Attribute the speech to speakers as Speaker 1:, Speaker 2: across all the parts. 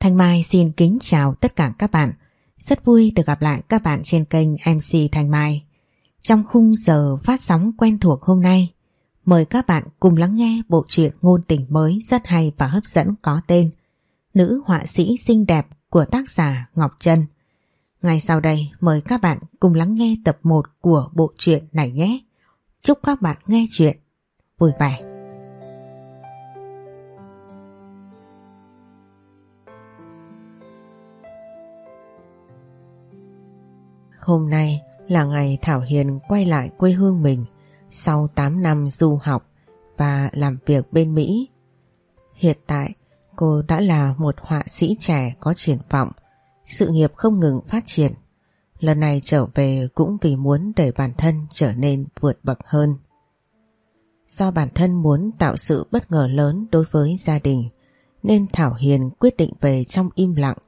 Speaker 1: Thanh Mai xin kính chào tất cả các bạn. Rất vui được gặp lại các bạn trên kênh MC Thanh Mai. Trong khung giờ phát sóng quen thuộc hôm nay, mời các bạn cùng lắng nghe bộ truyện ngôn tình mới rất hay và hấp dẫn có tên Nữ họa sĩ xinh đẹp của tác giả Ngọc Trân. Ngay sau đây mời các bạn cùng lắng nghe tập 1 của bộ truyện này nhé. Chúc các bạn nghe chuyện vui vẻ. Hôm nay là ngày Thảo Hiền quay lại quê hương mình sau 8 năm du học và làm việc bên Mỹ. Hiện tại cô đã là một họa sĩ trẻ có triển vọng, sự nghiệp không ngừng phát triển. Lần này trở về cũng vì muốn để bản thân trở nên vượt bậc hơn. Do bản thân muốn tạo sự bất ngờ lớn đối với gia đình, nên Thảo Hiền quyết định về trong im lặng.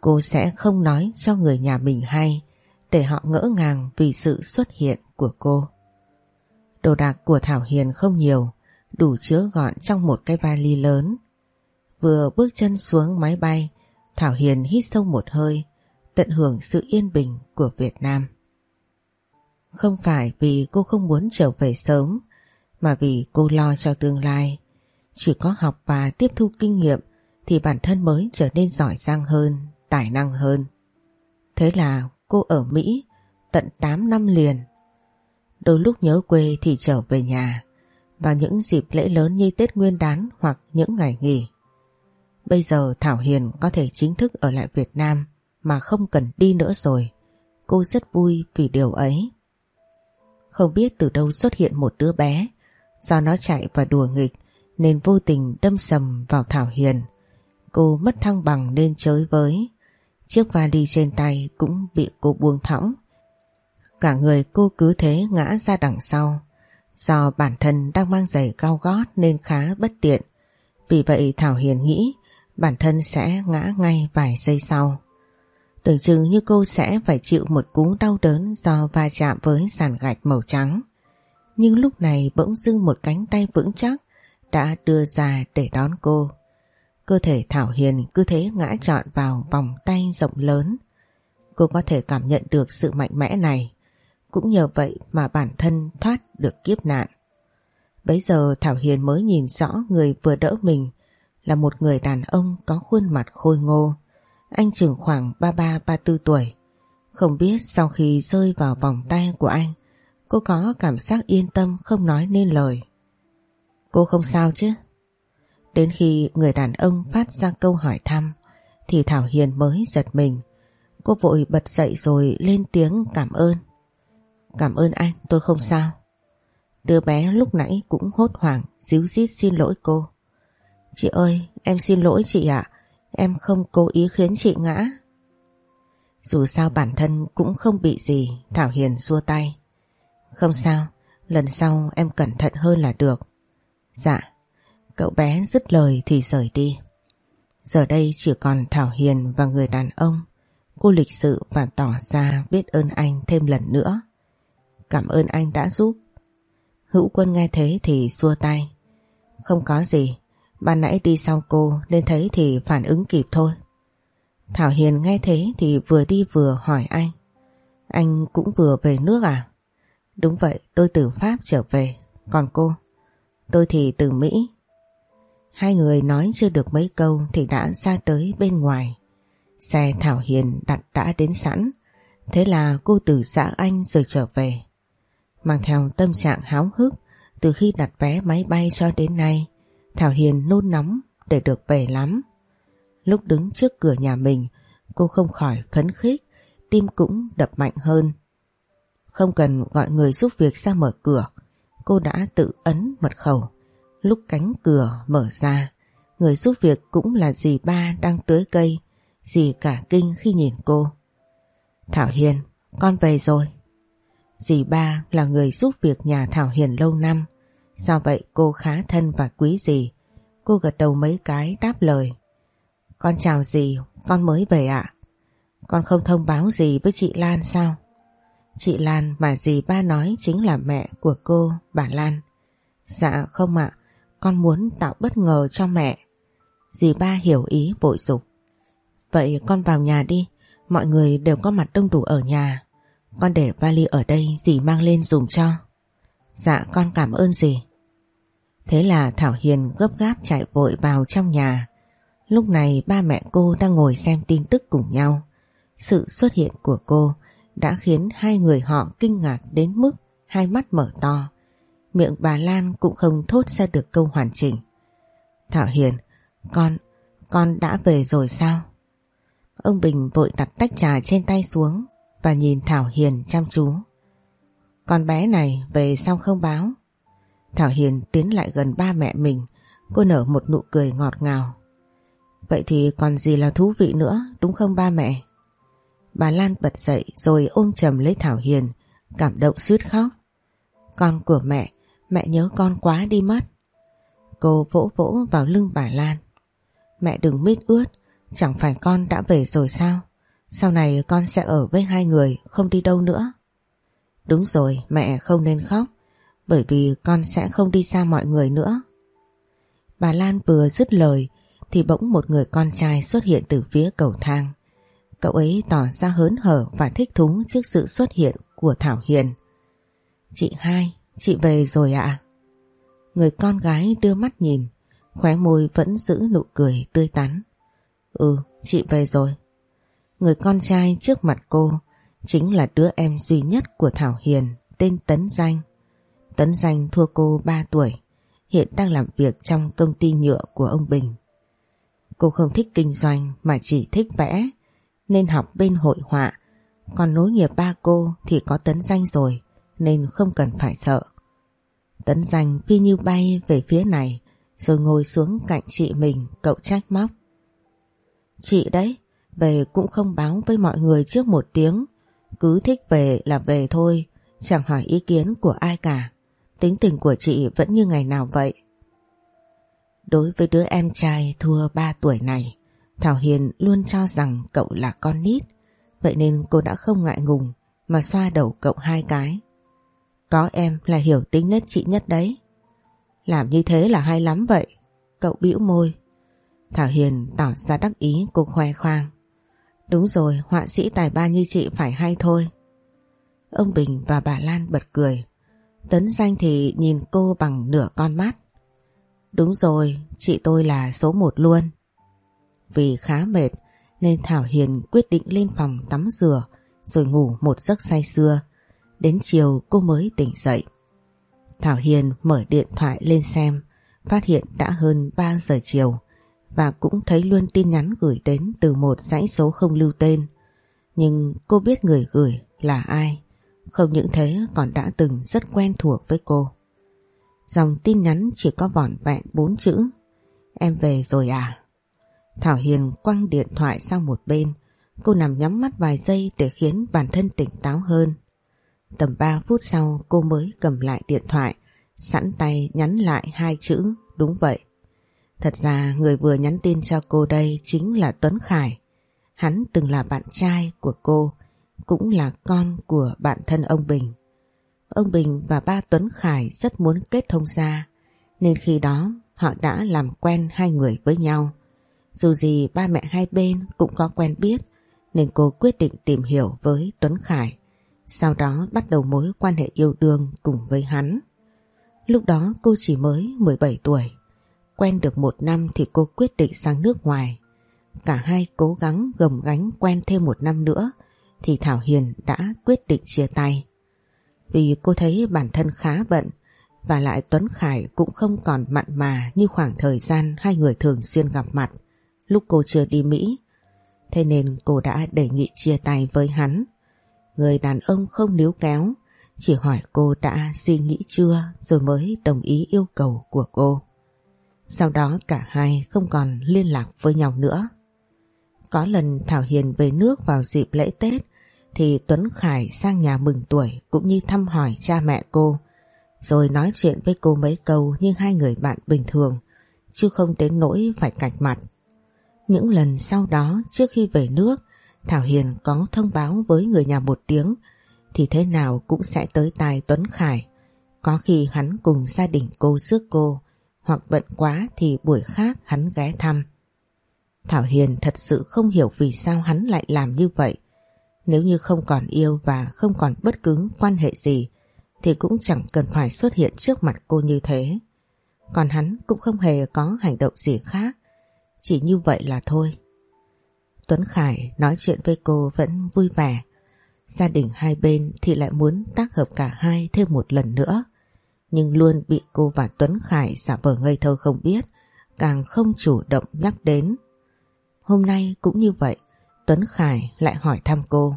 Speaker 1: Cô sẽ không nói cho người nhà mình hay để họ ngỡ ngàng vì sự xuất hiện của cô. Đồ đạc của Thảo Hiền không nhiều, đủ chứa gọn trong một cái vali lớn. Vừa bước chân xuống máy bay, Thảo Hiền hít sâu một hơi, tận hưởng sự yên bình của Việt Nam. Không phải vì cô không muốn trở về sớm, mà vì cô lo cho tương lai. Chỉ có học và tiếp thu kinh nghiệm thì bản thân mới trở nên giỏi giang hơn, tài năng hơn. Thế là cô ở Mỹ tận 8 năm liền. Đôi lúc nhớ quê thì trở về nhà, vào những dịp lễ lớn như Tết Nguyên đán hoặc những ngày nghỉ. Bây giờ Thảo Hiền có thể chính thức ở lại Việt Nam mà không cần đi nữa rồi. Cô rất vui vì điều ấy. Không biết từ đâu xuất hiện một đứa bé do nó chạy và đùa nghịch nên vô tình đâm sầm vào Thảo Hiền. Cô mất thăng bằng nên chới với. Chiếc vali trên tay cũng bị cô buông thõng. Cả người cô cứ thế ngã ra đằng sau. Do bản thân đang mang giày cao gót nên khá bất tiện. Vì vậy Thảo Hiền nghĩ bản thân sẽ ngã ngay vài giây sau. Tưởng chừng như cô sẽ phải chịu một cú đau đớn do va chạm với sàn gạch màu trắng. Nhưng lúc này bỗng dưng một cánh tay vững chắc đã đưa ra để đón cô. Cơ thể Thảo Hiền cứ thế ngã trọn vào vòng tay rộng lớn. Cô có thể cảm nhận được sự mạnh mẽ này. Cũng nhờ vậy mà bản thân thoát được kiếp nạn. Bấy giờ Thảo Hiền mới nhìn rõ người vừa đỡ mình là một người đàn ông có khuôn mặt khôi ngô. Anh chừng khoảng 33-34 tuổi. Không biết sau khi rơi vào vòng tay của anh, cô có cảm giác yên tâm không nói nên lời. Cô không sao chứ? Đến khi người đàn ông phát ra câu hỏi thăm thì Thảo Hiền mới giật mình. Cô vội bật dậy rồi lên tiếng cảm ơn. Cảm ơn anh, tôi không sao. Đứa bé lúc nãy cũng hốt hoảng, díu dít xin lỗi cô. Chị ơi, em xin lỗi chị ạ. Em không cố ý khiến chị ngã. Dù sao bản thân cũng không bị gì, Thảo Hiền xua tay. Không sao, lần sau em cẩn thận hơn là được. Dạ, Cậu bé dứt lời thì rời đi. Giờ đây chỉ còn Thảo Hiền và người đàn ông. Cô lịch sự và tỏ ra biết ơn anh thêm lần nữa. Cảm ơn anh đã giúp. Hữu quân nghe thế thì xua tay. Không có gì, ban nãy đi sau cô nên thấy thì phản ứng kịp thôi. Thảo Hiền nghe thế thì vừa đi vừa hỏi anh. Anh cũng vừa về nước à? Đúng vậy, tôi từ Pháp trở về. Còn cô? Tôi thì từ Mỹ. Hai người nói chưa được mấy câu thì đã ra tới bên ngoài. Xe Thảo Hiền đặt đã đến sẵn. Thế là cô từ xã Anh rồi trở về. Mang theo tâm trạng háo hức từ khi đặt vé máy bay cho đến nay, Thảo Hiền nôn nóng để được về lắm. Lúc đứng trước cửa nhà mình, cô không khỏi phấn khích, tim cũng đập mạnh hơn. Không cần gọi người giúp việc ra mở cửa, cô đã tự ấn mật khẩu. Lúc cánh cửa mở ra, người giúp việc cũng là dì ba đang tưới cây, dì cả kinh khi nhìn cô. Thảo Hiền, con về rồi. Dì ba là người giúp việc nhà Thảo Hiền lâu năm, sao vậy cô khá thân và quý dì. Cô gật đầu mấy cái đáp lời. Con chào dì, con mới về ạ. Con không thông báo gì với chị Lan sao? Chị Lan mà dì ba nói chính là mẹ của cô, bà Lan. Dạ không ạ, con muốn tạo bất ngờ cho mẹ. Dì ba hiểu ý bội dục. Vậy con vào nhà đi, mọi người đều có mặt đông đủ ở nhà. Con để vali ở đây dì mang lên dùng cho. Dạ con cảm ơn dì. Thế là Thảo Hiền gấp gáp chạy vội vào trong nhà. Lúc này ba mẹ cô đang ngồi xem tin tức cùng nhau. Sự xuất hiện của cô đã khiến hai người họ kinh ngạc đến mức hai mắt mở to. Miệng bà Lan cũng không thốt ra được câu hoàn chỉnh. Thảo Hiền, con, con đã về rồi sao? Ông Bình vội đặt tách trà trên tay xuống và nhìn Thảo Hiền chăm chú. Con bé này về sao không báo? Thảo Hiền tiến lại gần ba mẹ mình, cô nở một nụ cười ngọt ngào. Vậy thì còn gì là thú vị nữa, đúng không ba mẹ? Bà Lan bật dậy rồi ôm chầm lấy Thảo Hiền, cảm động suýt khóc. Con của mẹ, mẹ nhớ con quá đi mất. Cô vỗ vỗ vào lưng bà Lan. Mẹ đừng mít ướt, chẳng phải con đã về rồi sao? Sau này con sẽ ở với hai người, không đi đâu nữa. Đúng rồi, mẹ không nên khóc, bởi vì con sẽ không đi xa mọi người nữa. Bà Lan vừa dứt lời thì bỗng một người con trai xuất hiện từ phía cầu thang. Cậu ấy tỏ ra hớn hở và thích thú trước sự xuất hiện của Thảo Hiền. Chị hai, chị về rồi ạ. Người con gái đưa mắt nhìn, khóe môi vẫn giữ nụ cười tươi tắn. Ừ, chị về rồi. Người con trai trước mặt cô chính là đứa em duy nhất của Thảo Hiền tên Tấn Danh. Tấn Danh thua cô 3 tuổi, hiện đang làm việc trong công ty nhựa của ông Bình. Cô không thích kinh doanh mà chỉ thích vẽ, nên học bên hội họa. Còn nối nghiệp ba cô thì có Tấn Danh rồi, nên không cần phải sợ. Tấn Danh phi như bay về phía này, rồi ngồi xuống cạnh chị mình, cậu trách móc. Chị đấy, về cũng không báo với mọi người trước một tiếng, cứ thích về là về thôi, chẳng hỏi ý kiến của ai cả. Tính tình của chị vẫn như ngày nào vậy. Đối với đứa em trai thua 3 tuổi này, Thảo Hiền luôn cho rằng cậu là con nít, vậy nên cô đã không ngại ngùng mà xoa đầu cậu hai cái. Có em là hiểu tính nết chị nhất đấy. Làm như thế là hay lắm vậy. Cậu bĩu môi. Thảo Hiền tỏ ra đắc ý cô khoe khoang. Đúng rồi, họa sĩ tài ba như chị phải hay thôi. Ông Bình và bà Lan bật cười. Tấn danh thì nhìn cô bằng nửa con mắt. Đúng rồi, chị tôi là số một luôn. Vì khá mệt nên Thảo Hiền quyết định lên phòng tắm rửa rồi ngủ một giấc say sưa. Đến chiều cô mới tỉnh dậy. Thảo Hiền mở điện thoại lên xem, phát hiện đã hơn 3 giờ chiều và cũng thấy luôn tin nhắn gửi đến từ một dãy số không lưu tên. Nhưng cô biết người gửi là ai, không những thế còn đã từng rất quen thuộc với cô. Dòng tin nhắn chỉ có vỏn vẹn bốn chữ Em về rồi à? Thảo Hiền quăng điện thoại sang một bên Cô nằm nhắm mắt vài giây để khiến bản thân tỉnh táo hơn Tầm 3 phút sau, cô mới cầm lại điện thoại, Sẵn tay nhắn lại hai chữ, Đúng vậy. Thật ra, người vừa nhắn tin cho cô đây chính là Tuấn Khải. Hắn từng là bạn trai của cô, Cũng là con của bạn thân ông Bình. Ông Bình và ba Tuấn Khải rất muốn kết thông gia, Nên khi đó, họ đã làm quen hai người với nhau. Dù gì ba mẹ hai bên cũng có quen biết, Nên cô quyết định tìm hiểu với Tuấn Khải. Sau đó bắt đầu mối quan hệ yêu đương cùng với hắn. Lúc đó cô chỉ mới 17 tuổi. Quen được một năm thì cô quyết định sang nước ngoài. Cả hai cố gắng gồng gánh quen thêm một năm nữa Thì Thảo Hiền đã quyết định chia tay. Vì cô thấy bản thân khá bận Và lại Tuấn Khải cũng không còn mặn mà như khoảng thời gian hai người thường xuyên gặp mặt, Lúc cô chưa đi Mỹ. Thế nên cô đã đề nghị chia tay với hắn. Người đàn ông không níu kéo Chỉ hỏi cô đã suy nghĩ chưa Rồi mới đồng ý yêu cầu của cô sau đó cả hai không còn liên lạc với nhau nữa. Có lần Thảo Hiền về nước vào dịp lễ Tết, thì Tuấn Khải sang nhà mừng tuổi cũng như thăm hỏi cha mẹ cô, rồi nói chuyện với cô mấy câu như hai người bạn bình thường, chứ không đến nỗi phải cạch mặt. Những lần sau đó trước khi về nước Thảo Hiền có thông báo với người nhà một tiếng, thì thế nào cũng sẽ tới tai Tuấn Khải. Có khi hắn cùng gia đình cô rước cô, hoặc bận quá thì buổi khác hắn ghé thăm. Thảo Hiền thật sự không hiểu vì sao hắn lại làm như vậy. Nếu như không còn yêu và không còn bất cứ quan hệ gì, thì cũng chẳng cần phải xuất hiện trước mặt cô như thế. Còn hắn cũng không hề có hành động gì khác. Chỉ như vậy là thôi. Tuấn Khải nói chuyện với cô vẫn vui vẻ. Gia đình hai bên thì lại muốn tác hợp cả hai thêm một lần nữa. Nhưng luôn bị cô và Tuấn Khải giả vờ ngây thơ không biết, càng không chủ động nhắc đến. Hôm nay cũng như vậy, Tuấn Khải lại hỏi thăm cô.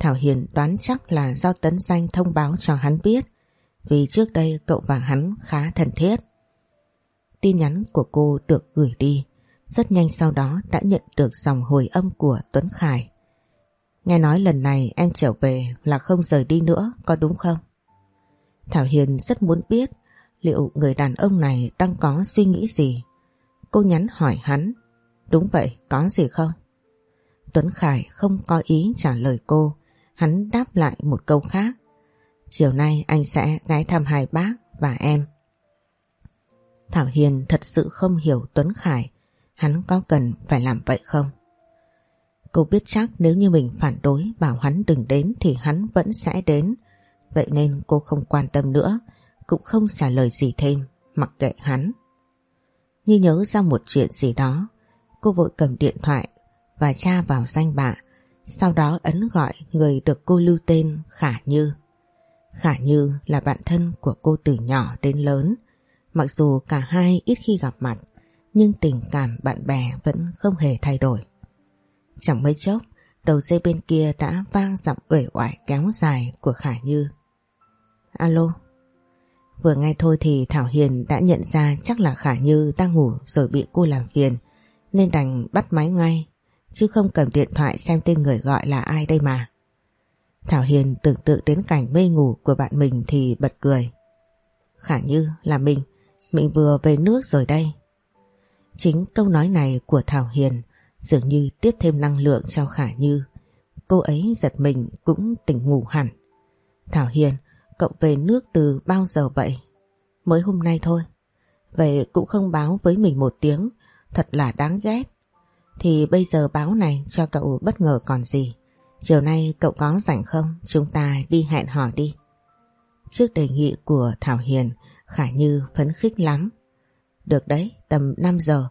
Speaker 1: Thảo Hiền đoán chắc là do Tấn Danh thông báo cho hắn biết, vì trước đây cậu và hắn khá thân thiết. Tin nhắn của cô được gửi đi, rất nhanh sau đó đã nhận được dòng hồi âm của Tuấn Khải. Nghe nói lần này em trở về là không rời đi nữa, có đúng không? Thảo Hiền rất muốn biết liệu người đàn ông này đang có suy nghĩ gì. Cô nhắn hỏi hắn, đúng vậy, có gì không? Tuấn Khải không có ý trả lời cô, hắn đáp lại một câu khác. Chiều nay anh sẽ ghé thăm hai bác và em. Thảo Hiền thật sự không hiểu Tuấn Khải, hắn có cần phải làm vậy không? Cô biết chắc nếu như mình phản đối bảo hắn đừng đến thì hắn vẫn sẽ đến. Vậy nên cô không quan tâm nữa, cũng không trả lời gì thêm, mặc kệ hắn. Như nhớ ra một chuyện gì đó, cô vội cầm điện thoại và tra vào danh bạ, sau đó ấn gọi người được cô lưu tên Khả Như. Khả Như là bạn thân của cô từ nhỏ đến lớn, mặc dù cả hai ít khi gặp mặt, nhưng tình cảm bạn bè vẫn không hề thay đổi. Chẳng mấy chốc, đầu dây bên kia đã vang giọng uể oải kéo dài của Khả Như. Alo. Vừa nghe thôi thì Thảo Hiền đã nhận ra chắc là Khả Như đang ngủ rồi bị cô làm phiền, nên đành bắt máy ngay, chứ không cầm điện thoại xem tên người gọi là ai đây mà. Thảo Hiền tưởng tượng đến cảnh mê ngủ của bạn mình thì bật cười. Khả Như là mình, mình vừa về nước rồi đây. Chính câu nói này của Thảo Hiền dường như tiếp thêm năng lượng cho Khả Như. Cô ấy giật mình cũng tỉnh ngủ hẳn. Thảo Hiền, cậu về nước từ bao giờ vậy? Mới hôm nay thôi. Vậy cũng không báo với mình một tiếng, thật là đáng ghét. Thì bây giờ báo này cho cậu bất ngờ còn gì. Chiều nay cậu có rảnh không? Chúng ta đi hẹn hò đi. Trước đề nghị của Thảo Hiền, Khả Như phấn khích lắm. Được đấy, tầm 5 giờ.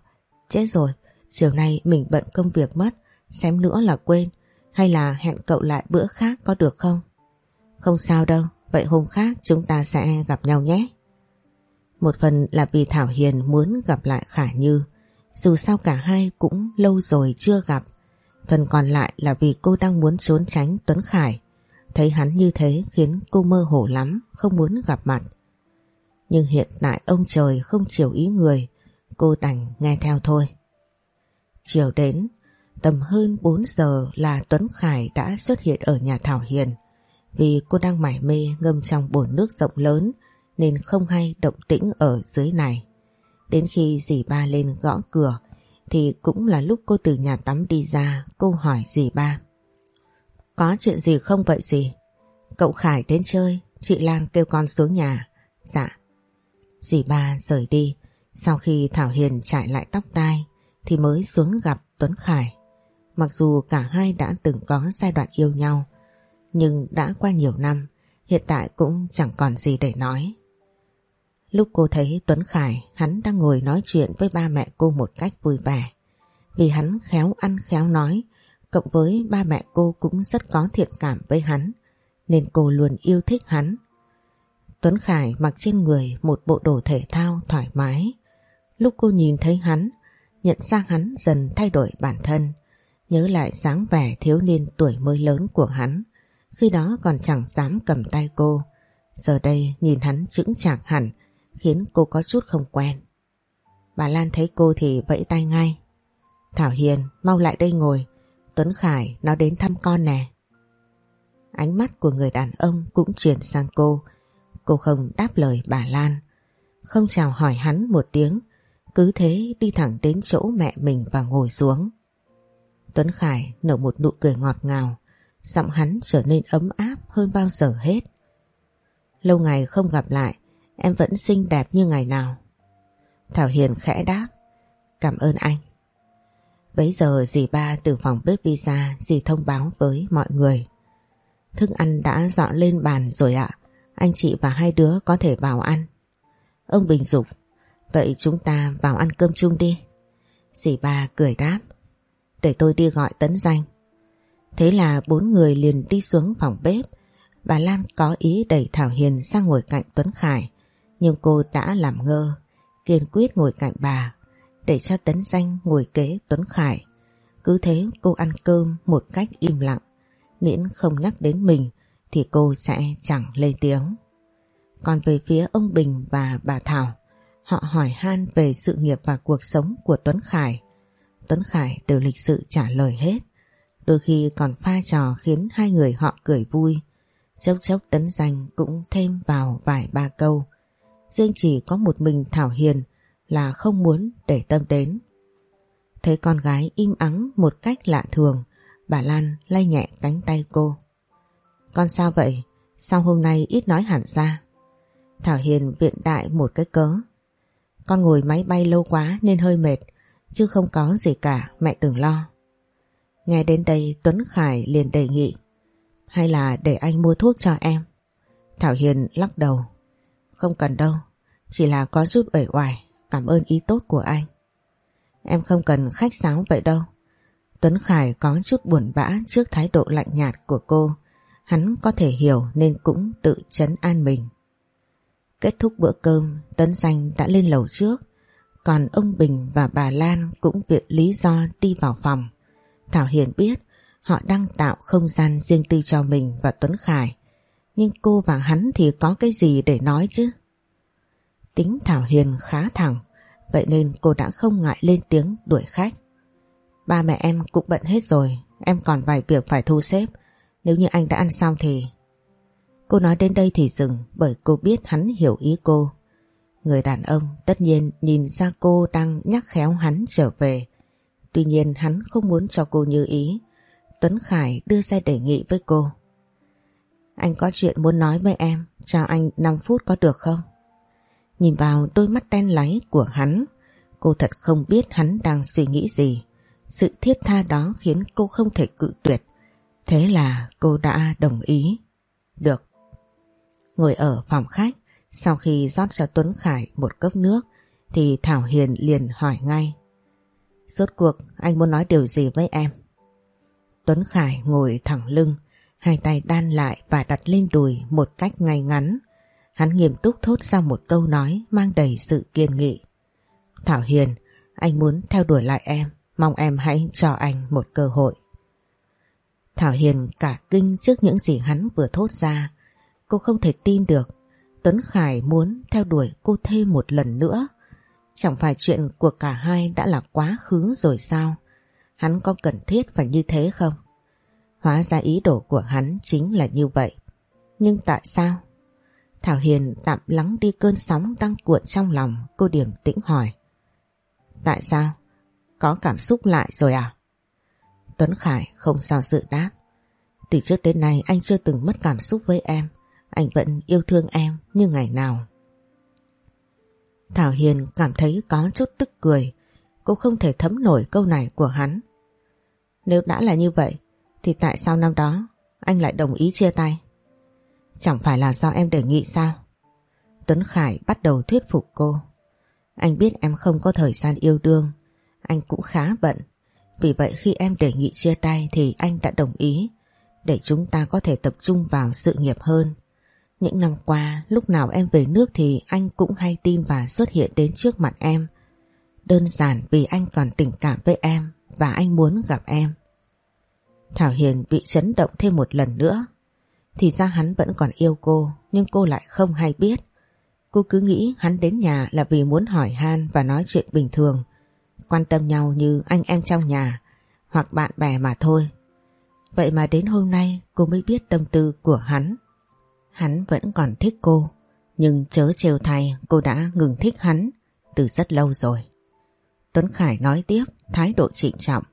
Speaker 1: Chết rồi, chiều nay mình bận công việc mất, xém nữa là quên. Hay là hẹn cậu lại bữa khác có được không? Không sao đâu, vậy hôm khác chúng ta sẽ gặp nhau nhé. Một phần là vì Thảo Hiền muốn gặp lại Khả Như, dù sao cả hai cũng lâu rồi chưa gặp. Phần còn lại là vì cô đang muốn trốn tránh Tuấn Khải. Thấy hắn như thế khiến cô mơ hồ lắm, không muốn gặp mặt. Nhưng hiện tại ông trời không chiều ý người, cô đành nghe theo thôi. Chiều đến, tầm hơn 4 giờ là Tuấn Khải đã xuất hiện ở nhà Thảo Hiền. Vì cô đang mải mê ngâm trong bồn nước rộng lớn nên không hay động tĩnh ở dưới này. Đến khi dì ba lên gõ cửa thì cũng là lúc cô từ nhà tắm đi ra cô hỏi dì ba. Có chuyện gì không vậy dì? Cậu Khải đến chơi, chị Lan kêu con xuống nhà. Dạ. Dì ba rời đi, sau khi Thảo Hiền trải lại tóc tai thì mới xuống gặp Tuấn Khải. Mặc dù cả hai đã từng có giai đoạn yêu nhau, nhưng đã qua nhiều năm, hiện tại cũng chẳng còn gì để nói. Lúc cô thấy Tuấn Khải, hắn đang ngồi nói chuyện với ba mẹ cô một cách vui vẻ. Vì hắn khéo ăn khéo nói, cộng với ba mẹ cô cũng rất có thiện cảm với hắn, nên cô luôn yêu thích hắn. Tuấn Khải mặc trên người một bộ đồ thể thao thoải mái. Lúc cô nhìn thấy hắn, nhận ra hắn dần thay đổi bản thân, nhớ lại sáng vẻ thiếu niên tuổi mới lớn của hắn, khi đó còn chẳng dám cầm tay cô. Giờ đây nhìn hắn chững chạc hẳn, khiến cô có chút không quen. Bà Lan thấy cô thì vẫy tay ngay. Thảo Hiền, mau lại đây ngồi. Tuấn Khải, nó đến thăm con nè. Ánh mắt của người đàn ông cũng chuyển sang cô. Cô không đáp lời bà Lan. Không chào hỏi hắn một tiếng. Cứ thế đi thẳng đến chỗ mẹ mình và ngồi xuống. Tuấn Khải nở một nụ cười ngọt ngào. Giọng hắn trở nên ấm áp hơn bao giờ hết. Lâu ngày không gặp lại, em vẫn xinh đẹp như ngày nào. Thảo Hiền khẽ đáp. Cảm ơn anh. Bấy giờ dì ba từ phòng bếp đi ra dì thông báo với mọi người. Thức ăn đã dọn lên bàn rồi ạ. Anh chị và hai đứa có thể vào ăn. Ông Bình dục Vậy chúng ta vào ăn cơm chung đi. Dì ba cười đáp. Để tôi đi gọi tấn danh. Thế là bốn người liền đi xuống phòng bếp. Bà Lan có ý đẩy Thảo Hiền sang ngồi cạnh Tuấn Khải. Nhưng cô đã làm ngơ, kiên quyết ngồi cạnh bà, để cho tấn danh ngồi kế Tuấn Khải. Cứ thế cô ăn cơm một cách im lặng, miễn không nhắc đến mình thì cô sẽ chẳng lên tiếng. Còn về phía ông Bình và bà Thảo, họ hỏi han về sự nghiệp và cuộc sống của Tuấn Khải. Tuấn Khải đều lịch sự trả lời hết, đôi khi còn pha trò khiến hai người họ cười vui. Chốc chốc tấn danh cũng thêm vào vài ba câu. Riêng chỉ có một mình Thảo Hiền là không muốn để tâm đến. Thấy con gái im ắng một cách lạ thường, bà Lan lay nhẹ cánh tay cô. Con sao vậy? Sao hôm nay ít nói hẳn ra? Thảo Hiền viện đại một cái cớ. Con ngồi máy bay lâu quá nên hơi mệt, chứ không có gì cả, mẹ đừng lo. Nghe đến đây Tuấn Khải liền đề nghị. Hay là để anh mua thuốc cho em? Thảo Hiền lắc đầu. Không cần đâu, chỉ là có chút ẩy oải, cảm ơn ý tốt của anh. Em không cần khách sáo vậy đâu. Tuấn Khải có chút buồn bã trước thái độ lạnh nhạt của cô. Hắn có thể hiểu nên cũng tự chấn an mình. Kết thúc bữa cơm, Tấn Danh đã lên lầu trước. Còn ông Bình và bà Lan cũng viện lý do đi vào phòng. Thảo Hiền biết họ đang tạo không gian riêng tư cho mình và Tuấn Khải. Nhưng cô và hắn thì có cái gì để nói chứ? Tính Thảo Hiền khá thẳng, vậy nên cô đã không ngại lên tiếng đuổi khách. Ba mẹ em cũng bận hết rồi, em còn vài việc phải thu xếp. Nếu như anh đã ăn xong thì... Cô nói đến đây thì dừng bởi cô biết hắn hiểu ý cô. Người đàn ông tất nhiên nhìn ra cô đang nhắc khéo hắn trở về. Tuy nhiên hắn không muốn cho cô như ý. Tuấn Khải đưa ra đề nghị với cô. Anh có chuyện muốn nói với em, cho anh 5 phút có được không? Nhìn vào đôi mắt đen láy của hắn, cô thật không biết hắn đang suy nghĩ gì. Sự thiết tha đó khiến cô không thể cự tuyệt. Thế là cô đã đồng ý. Được. Ngồi ở phòng khách, sau khi rót cho Tuấn Khải một cốc nước, thì Thảo Hiền liền hỏi ngay. Rốt cuộc anh muốn nói điều gì với em? Tuấn Khải ngồi thẳng lưng, hai tay đan lại và đặt lên đùi một cách ngay ngắn. Hắn nghiêm túc thốt ra một câu nói mang đầy sự kiên nghị. Thảo Hiền, anh muốn theo đuổi lại em, mong em hãy cho anh một cơ hội. Thảo Hiền cả kinh trước những gì hắn vừa thốt ra. Cô không thể tin được Tuấn Khải muốn theo đuổi cô thêm một lần nữa. Chẳng phải chuyện của cả hai đã là quá khứ rồi sao? Hắn có cần thiết phải như thế không? Hóa ra ý đồ của hắn chính là như vậy. Nhưng tại sao? Thảo Hiền tạm lắng đi cơn sóng đang cuộn trong lòng, cô điểm tĩnh hỏi. Tại sao? Có cảm xúc lại rồi à? Tuấn Khải không sao dự đáp. Từ trước đến nay anh chưa từng mất cảm xúc với em. Anh vẫn yêu thương em như ngày nào. Thảo Hiền cảm thấy có chút tức cười. Cô không thể thấm nổi câu này của hắn. Nếu đã là như vậy, thì tại sao năm đó anh lại đồng ý chia tay? Chẳng phải là do em đề nghị sao? Tuấn Khải bắt đầu thuyết phục cô. Anh biết em không có thời gian yêu đương, anh cũng khá bận. Vì vậy khi em đề nghị chia tay thì anh đã đồng ý để chúng ta có thể tập trung vào sự nghiệp hơn. Những năm qua, lúc nào em về nước thì anh cũng hay tin và xuất hiện đến trước mặt em. Đơn giản vì anh còn tình cảm với em và anh muốn gặp em. Thảo Hiền bị chấn động thêm một lần nữa. Thì ra hắn vẫn còn yêu cô, nhưng cô lại không hay biết. Cô cứ nghĩ hắn đến nhà là vì muốn hỏi han và nói chuyện bình thường, quan tâm nhau như anh em trong nhà, hoặc bạn bè mà thôi. Vậy mà đến hôm nay cô mới biết tâm tư của hắn. Hắn vẫn còn thích cô, nhưng chớ trêu thay cô đã ngừng thích hắn từ rất lâu rồi. Tuấn Khải nói tiếp, thái độ trịnh trọng.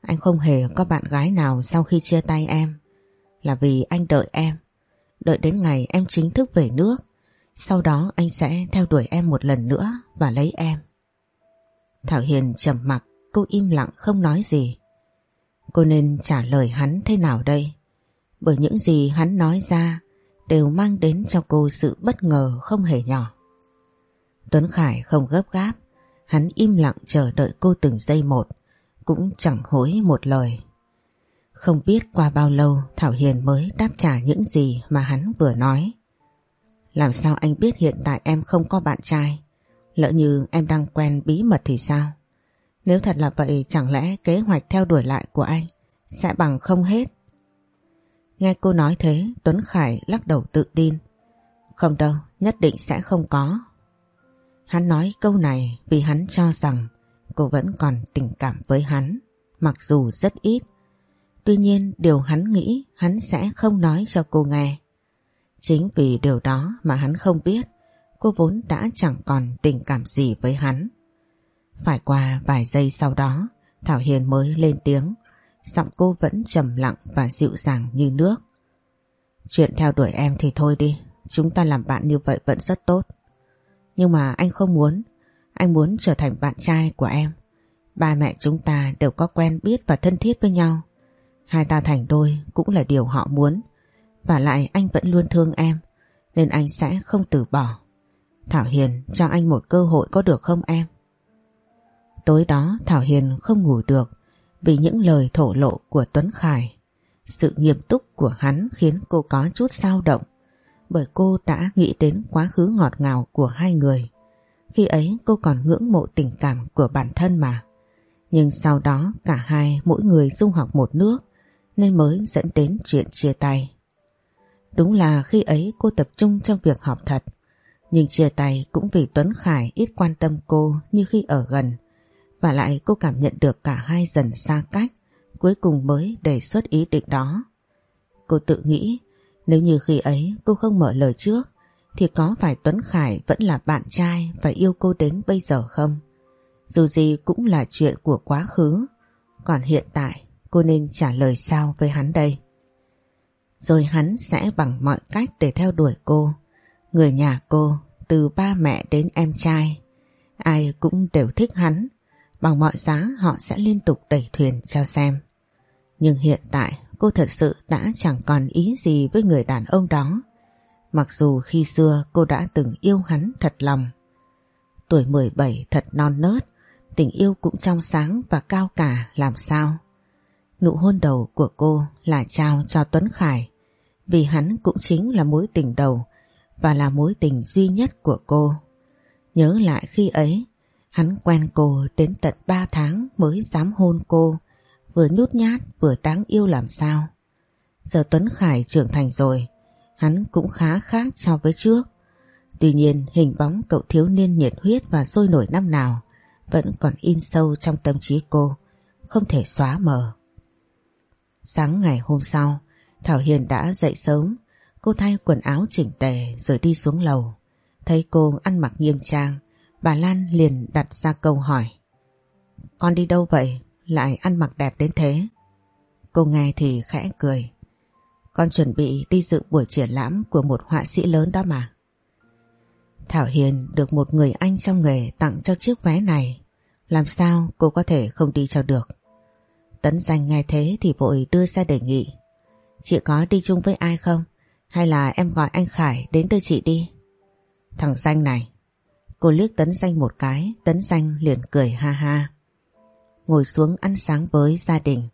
Speaker 1: Anh không hề có bạn gái nào sau khi chia tay em, là vì anh đợi em. Đợi đến ngày em chính thức về nước, sau đó anh sẽ theo đuổi em một lần nữa và lấy em. Thảo Hiền trầm mặc, cô im lặng không nói gì. Cô nên trả lời hắn thế nào đây? Bởi những gì hắn nói ra đều mang đến cho cô sự bất ngờ không hề nhỏ. Tuấn Khải không gấp gáp, hắn im lặng chờ đợi cô từng giây một, cũng chẳng hối một lời. Không biết qua bao lâu Thảo Hiền mới đáp trả những gì mà hắn vừa nói. Làm sao anh biết hiện tại em không có bạn trai? Lỡ như em đang quen bí mật thì sao? Nếu thật là vậy chẳng lẽ kế hoạch theo đuổi lại của anh sẽ bằng không hết? Nghe cô nói thế Tuấn Khải lắc đầu tự tin. Không đâu, nhất định sẽ không có. Hắn nói câu này vì hắn cho rằng cô vẫn còn tình cảm với hắn, mặc dù rất ít. Tuy nhiên điều hắn nghĩ hắn sẽ không nói cho cô nghe. Chính vì điều đó mà hắn không biết cô vốn đã chẳng còn tình cảm gì với hắn. Phải qua vài giây sau đó Thảo Hiền mới lên tiếng Giọng cô vẫn trầm lặng và dịu dàng như nước. Chuyện theo đuổi em thì thôi đi, Chúng ta làm bạn như vậy vẫn rất tốt. Nhưng mà anh không muốn, Anh muốn trở thành bạn trai của em. Ba mẹ chúng ta đều có quen biết và thân thiết với nhau. Hai ta thành đôi cũng là điều họ muốn. Và lại anh vẫn luôn thương em, Nên anh sẽ không từ bỏ. Thảo Hiền, cho anh một cơ hội có được không em? Tối đó Thảo Hiền không ngủ được vì những lời thổ lộ của Tuấn Khải. Sự nghiêm túc của hắn khiến cô có chút dao động, bởi cô đã nghĩ đến quá khứ ngọt ngào của hai người. Khi ấy, cô còn ngưỡng mộ tình cảm của bản thân mà. Nhưng sau đó, cả hai, mỗi người dung học một nước, nên mới dẫn đến chuyện chia tay. Đúng là khi ấy cô tập trung trong việc học thật, nhưng chia tay cũng vì Tuấn Khải ít quan tâm cô như khi ở gần và lại cô cảm nhận được cả hai dần xa cách cuối cùng mới đề xuất ý định đó. Cô tự nghĩ nếu như khi ấy cô không mở lời trước thì có phải Tuấn Khải vẫn là bạn trai và yêu cô đến bây giờ không? Dù gì cũng là chuyện của quá khứ còn hiện tại cô nên trả lời sao với hắn đây? Rồi hắn sẽ bằng mọi cách để theo đuổi cô. Người nhà cô, từ ba mẹ đến em trai, ai cũng đều thích hắn Bằng mọi giá họ sẽ liên tục đẩy thuyền cho xem. Nhưng hiện tại cô thật sự đã chẳng còn ý gì với người đàn ông đó. Mặc dù khi xưa cô đã từng yêu hắn thật lòng. Tuổi 17 thật non nớt, tình yêu cũng trong sáng và cao cả làm sao. Nụ hôn đầu của cô là trao cho Tuấn Khải vì hắn cũng chính là mối tình đầu và là mối tình duy nhất của cô. Nhớ lại khi ấy Hắn quen cô đến tận 3 tháng mới dám hôn cô, vừa nhút nhát vừa đáng yêu làm sao. Giờ Tuấn Khải trưởng thành rồi, hắn cũng khá khác so với trước. Tuy nhiên hình bóng cậu thiếu niên nhiệt huyết và sôi nổi năm nào vẫn còn in sâu trong tâm trí cô, không thể xóa mờ. Sáng ngày hôm sau, Thảo Hiền đã dậy sớm, cô thay quần áo chỉnh tề rồi đi xuống lầu. Thấy cô ăn mặc nghiêm trang, Bà Lan liền đặt ra câu hỏi. Con đi đâu vậy? Lại ăn mặc đẹp đến thế? Cô nghe thì khẽ cười. Con chuẩn bị đi dự buổi triển lãm của một họa sĩ lớn đó mà. Thảo Hiền được một người anh trong nghề tặng cho chiếc vé này. Làm sao cô có thể không đi cho được? Tấn danh nghe thế thì vội đưa ra đề nghị. Chị có đi chung với ai không? Hay là em gọi anh Khải đến đưa chị đi? Thằng danh này, Cô liếc Tấn Xanh một cái, Tấn Xanh liền cười ha ha. Ngồi xuống ăn sáng với gia đình,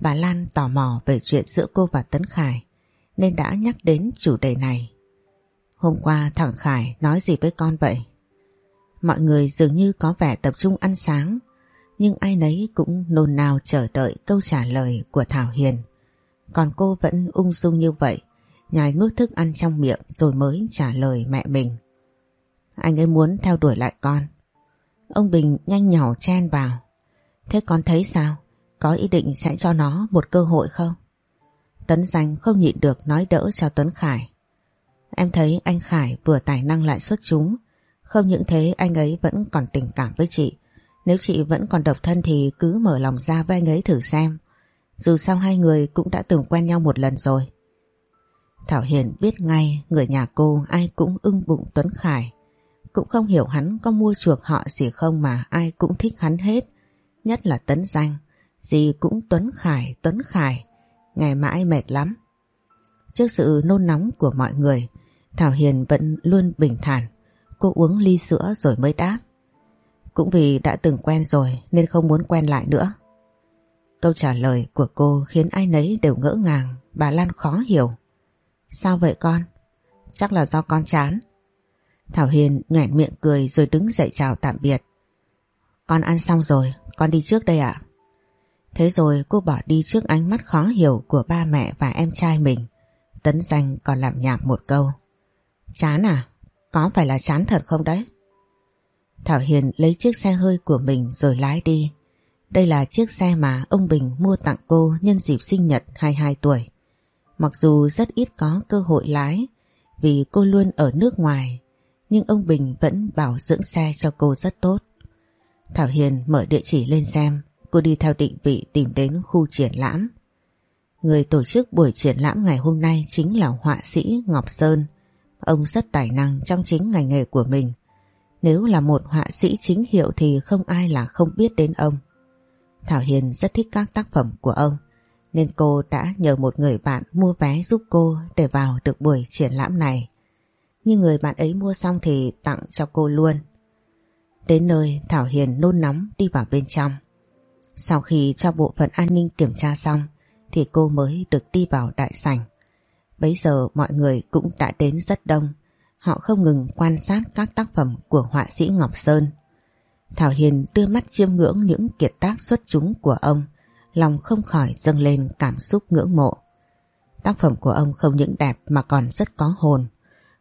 Speaker 1: bà Lan tò mò về chuyện giữa cô và Tấn Khải, nên đã nhắc đến chủ đề này. Hôm qua thằng Khải nói gì với con vậy? Mọi người dường như có vẻ tập trung ăn sáng, nhưng ai nấy cũng nôn nao chờ đợi câu trả lời của Thảo Hiền. Còn cô vẫn ung dung như vậy, nhai nuốt thức ăn trong miệng rồi mới trả lời mẹ mình. Anh ấy muốn theo đuổi lại con. Ông Bình nhanh nhỏ chen vào. Thế con thấy sao? Có ý định sẽ cho nó một cơ hội không? Tấn danh không nhịn được nói đỡ cho Tuấn Khải. Em thấy anh Khải vừa tài năng lại xuất chúng. Không những thế, anh ấy vẫn còn tình cảm với chị. Nếu chị vẫn còn độc thân thì cứ mở lòng ra với anh ấy thử xem. Dù sao hai người cũng đã từng quen nhau một lần rồi. Thảo Hiền biết ngay người nhà cô ai cũng ưng bụng Tuấn Khải. Cũng không hiểu hắn có mua chuộc họ gì không mà ai cũng thích hắn hết. nhất là Tấn Danh. Gì cũng Tuấn Khải, Tuấn Khải. Ngày mãi mệt lắm. Trước sự nôn nóng của mọi người, Thảo Hiền vẫn luôn bình thản. Cô uống ly sữa rồi mới đáp. Cũng vì đã từng quen rồi nên không muốn quen lại nữa. Câu trả lời của cô khiến ai nấy đều ngỡ ngàng, bà Lan khó hiểu. Sao vậy con? Chắc là do con chán. Thảo Hiền nhoẻn miệng cười rồi đứng dậy chào tạm biệt. Con ăn xong rồi, con đi trước đây ạ. Thế rồi cô bỏ đi trước ánh mắt khó hiểu của ba mẹ và em trai mình. Tấn danh còn làm nhảm một câu. Chán à? Có phải là chán thật không đấy? Thảo Hiền lấy chiếc xe hơi của mình rồi lái đi. Đây là chiếc xe mà ông Bình mua tặng cô nhân dịp sinh nhật 22 tuổi. Mặc dù rất ít có cơ hội lái vì cô luôn ở nước ngoài nhưng ông Bình vẫn bảo dưỡng xe cho cô rất tốt. Thảo Hiền mở địa chỉ lên xem cô đi theo định vị tìm đến khu triển lãm. Người tổ chức buổi triển lãm ngày hôm nay chính là họa sĩ Ngọc Sơn. Ông rất tài năng trong chính ngành nghề của mình. Nếu là một họa sĩ chính hiệu thì không ai là không biết đến ông. Thảo Hiền rất thích các tác phẩm của ông, nên cô đã nhờ một người bạn mua vé giúp cô để vào được buổi triển lãm này. Nhưng người bạn ấy mua xong thì tặng cho cô luôn. Đến nơi Thảo Hiền nôn nóng đi vào bên trong. Sau khi cho bộ phận an ninh kiểm tra xong thì cô mới được đi vào đại sảnh. Bấy giờ mọi người cũng đã đến rất đông. Họ không ngừng quan sát các tác phẩm của họa sĩ Ngọc Sơn. Thảo Hiền đưa mắt chiêm ngưỡng những kiệt tác xuất chúng của ông, lòng không khỏi dâng lên cảm xúc ngưỡng mộ. Tác phẩm của ông không những đẹp mà còn rất có hồn,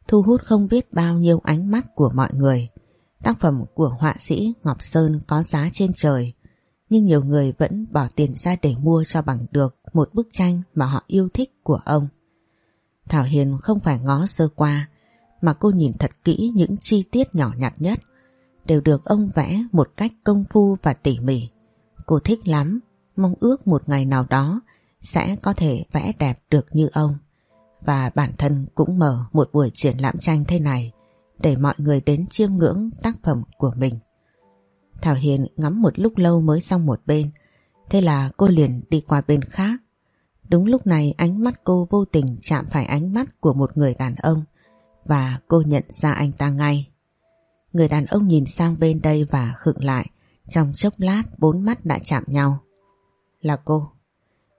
Speaker 1: thu hút không biết bao nhiêu ánh mắt của mọi người. Tác phẩm của họa sĩ Ngọc Sơn có giá trên trời, nhưng nhiều người vẫn bỏ tiền ra để mua cho bằng được một bức tranh mà họ yêu thích của ông. Thảo Hiền không phải ngó sơ qua, mà cô nhìn thật kỹ những chi tiết nhỏ nhặt nhất, đều được ông vẽ một cách công phu và tỉ mỉ. Cô thích lắm, mong ước một ngày nào đó sẽ có thể vẽ đẹp được như ông. Và bản thân cũng mở một buổi triển lãm tranh thế này để mọi người đến chiêm ngưỡng tác phẩm của mình. Thảo Hiền ngắm một lúc lâu mới xong một bên, thế là cô liền đi qua bên khác. Đúng lúc này ánh mắt cô vô tình chạm phải ánh mắt của một người đàn ông và cô nhận ra anh ta ngay. Người đàn ông nhìn sang bên đây và khựng lại, trong chốc lát bốn mắt đã chạm nhau. Là cô.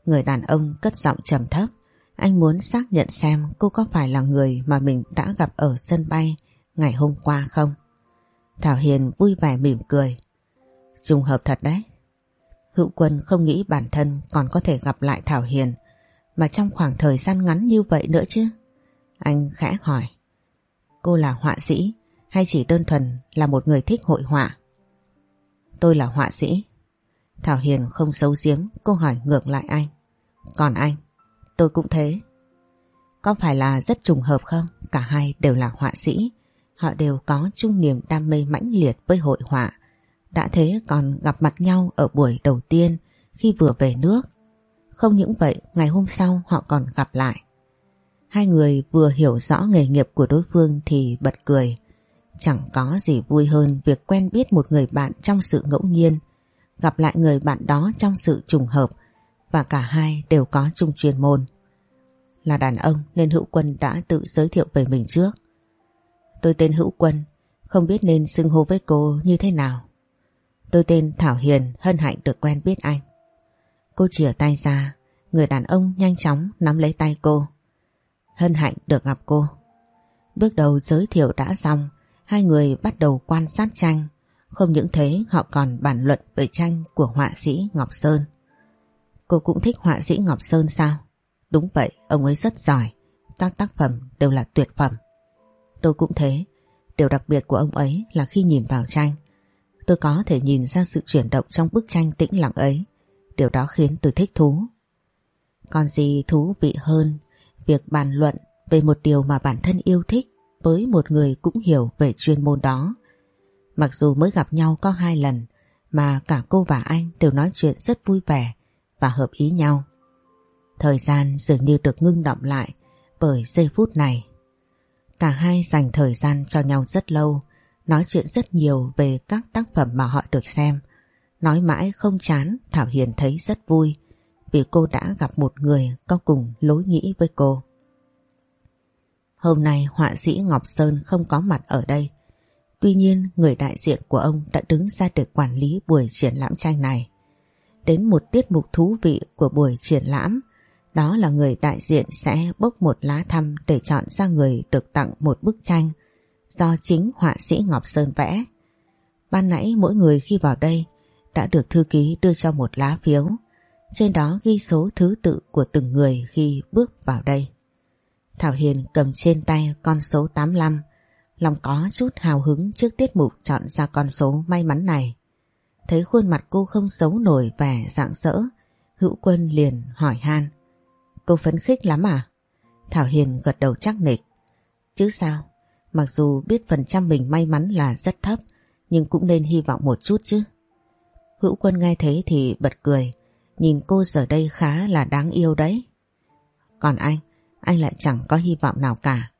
Speaker 1: Người đàn ông cất giọng trầm thấp, anh muốn xác nhận xem cô có phải là người mà mình đã gặp ở sân bay ngày hôm qua không? Thảo Hiền vui vẻ mỉm cười. Trùng hợp thật đấy. Hữu Quân không nghĩ bản thân còn có thể gặp lại Thảo Hiền mà trong khoảng thời gian ngắn như vậy nữa chứ. Anh khẽ hỏi. Cô là họa sĩ hay chỉ đơn thuần là một người thích hội họa? Tôi là họa sĩ. Thảo Hiền không xấu giếm, cô hỏi ngược lại anh. Còn anh? Tôi cũng thế. Có phải là rất trùng hợp không? Cả hai đều là họa sĩ. Họ đều có chung niềm đam mê mãnh liệt với hội họa. Đã thế còn gặp mặt nhau ở buổi đầu tiên khi vừa về nước. Không những vậy, ngày hôm sau họ còn gặp lại. Hai người vừa hiểu rõ nghề nghiệp của đối phương thì bật cười. Chẳng có gì vui hơn việc quen biết một người bạn trong sự ngẫu nhiên, gặp lại người bạn đó trong sự trùng hợp và cả hai đều có chung chuyên môn. Là đàn ông nên Hữu Quân đã tự giới thiệu về mình trước. Tôi tên Hữu Quân, không biết nên xưng hô với cô như thế nào. Tôi tên Thảo Hiền, hân hạnh được quen biết anh. Cô chìa tay ra, người đàn ông nhanh chóng nắm lấy tay cô. Hân hạnh được gặp cô. Bước đầu giới thiệu đã xong, hai người bắt đầu quan sát tranh. Không những thế họ còn bàn luận về tranh của họa sĩ Ngọc Sơn. Cô cũng thích họa sĩ Ngọc Sơn sao? Đúng vậy, ông ấy rất giỏi. Các tác phẩm đều là tuyệt phẩm. Tôi cũng thế. Điều đặc biệt của ông ấy là khi nhìn vào tranh, tôi có thể nhìn ra sự chuyển động trong bức tranh tĩnh lặng ấy. Điều đó khiến tôi thích thú. Còn gì thú vị hơn việc bàn luận về một điều mà bản thân yêu thích với một người cũng hiểu về chuyên môn đó. Mặc dù mới gặp nhau có hai lần mà cả cô và anh đều nói chuyện rất vui vẻ và hợp ý nhau. Thời gian dường như được ngưng động lại bởi giây phút này. Cả hai dành thời gian cho nhau rất lâu, nói chuyện rất nhiều về các tác phẩm mà họ được xem. Nói mãi không chán Thảo Hiền thấy rất vui vì cô đã gặp một người có cùng lối nghĩ với cô. Hôm nay họa sĩ Ngọc Sơn không có mặt ở đây. Tuy nhiên người đại diện của ông đã đứng ra để quản lý buổi triển lãm tranh này. Đến một tiết mục thú vị của buổi triển lãm, đó là người đại diện sẽ bốc một lá thăm để chọn ra người được tặng một bức tranh do chính họa sĩ Ngọc Sơn vẽ. Ban nãy mỗi người khi vào đây đã được thư ký đưa cho một lá phiếu. Trên đó ghi số thứ tự của từng người khi bước vào đây. Thảo Hiền cầm trên tay con số 85, lòng có chút hào hứng trước tiết mục chọn ra con số may mắn này. Thấy khuôn mặt cô không giấu nổi vẻ rạng rỡ, hữu quân liền hỏi han. Cô phấn khích lắm à? Thảo Hiền gật đầu chắc nịch. Chứ sao, mặc dù biết phần trăm mình may mắn là rất thấp, nhưng cũng nên hy vọng một chút chứ. Hữu quân nghe thấy thì bật cười, nhìn cô giờ đây khá là đáng yêu đấy. Còn anh, anh lại chẳng có hy vọng nào cả,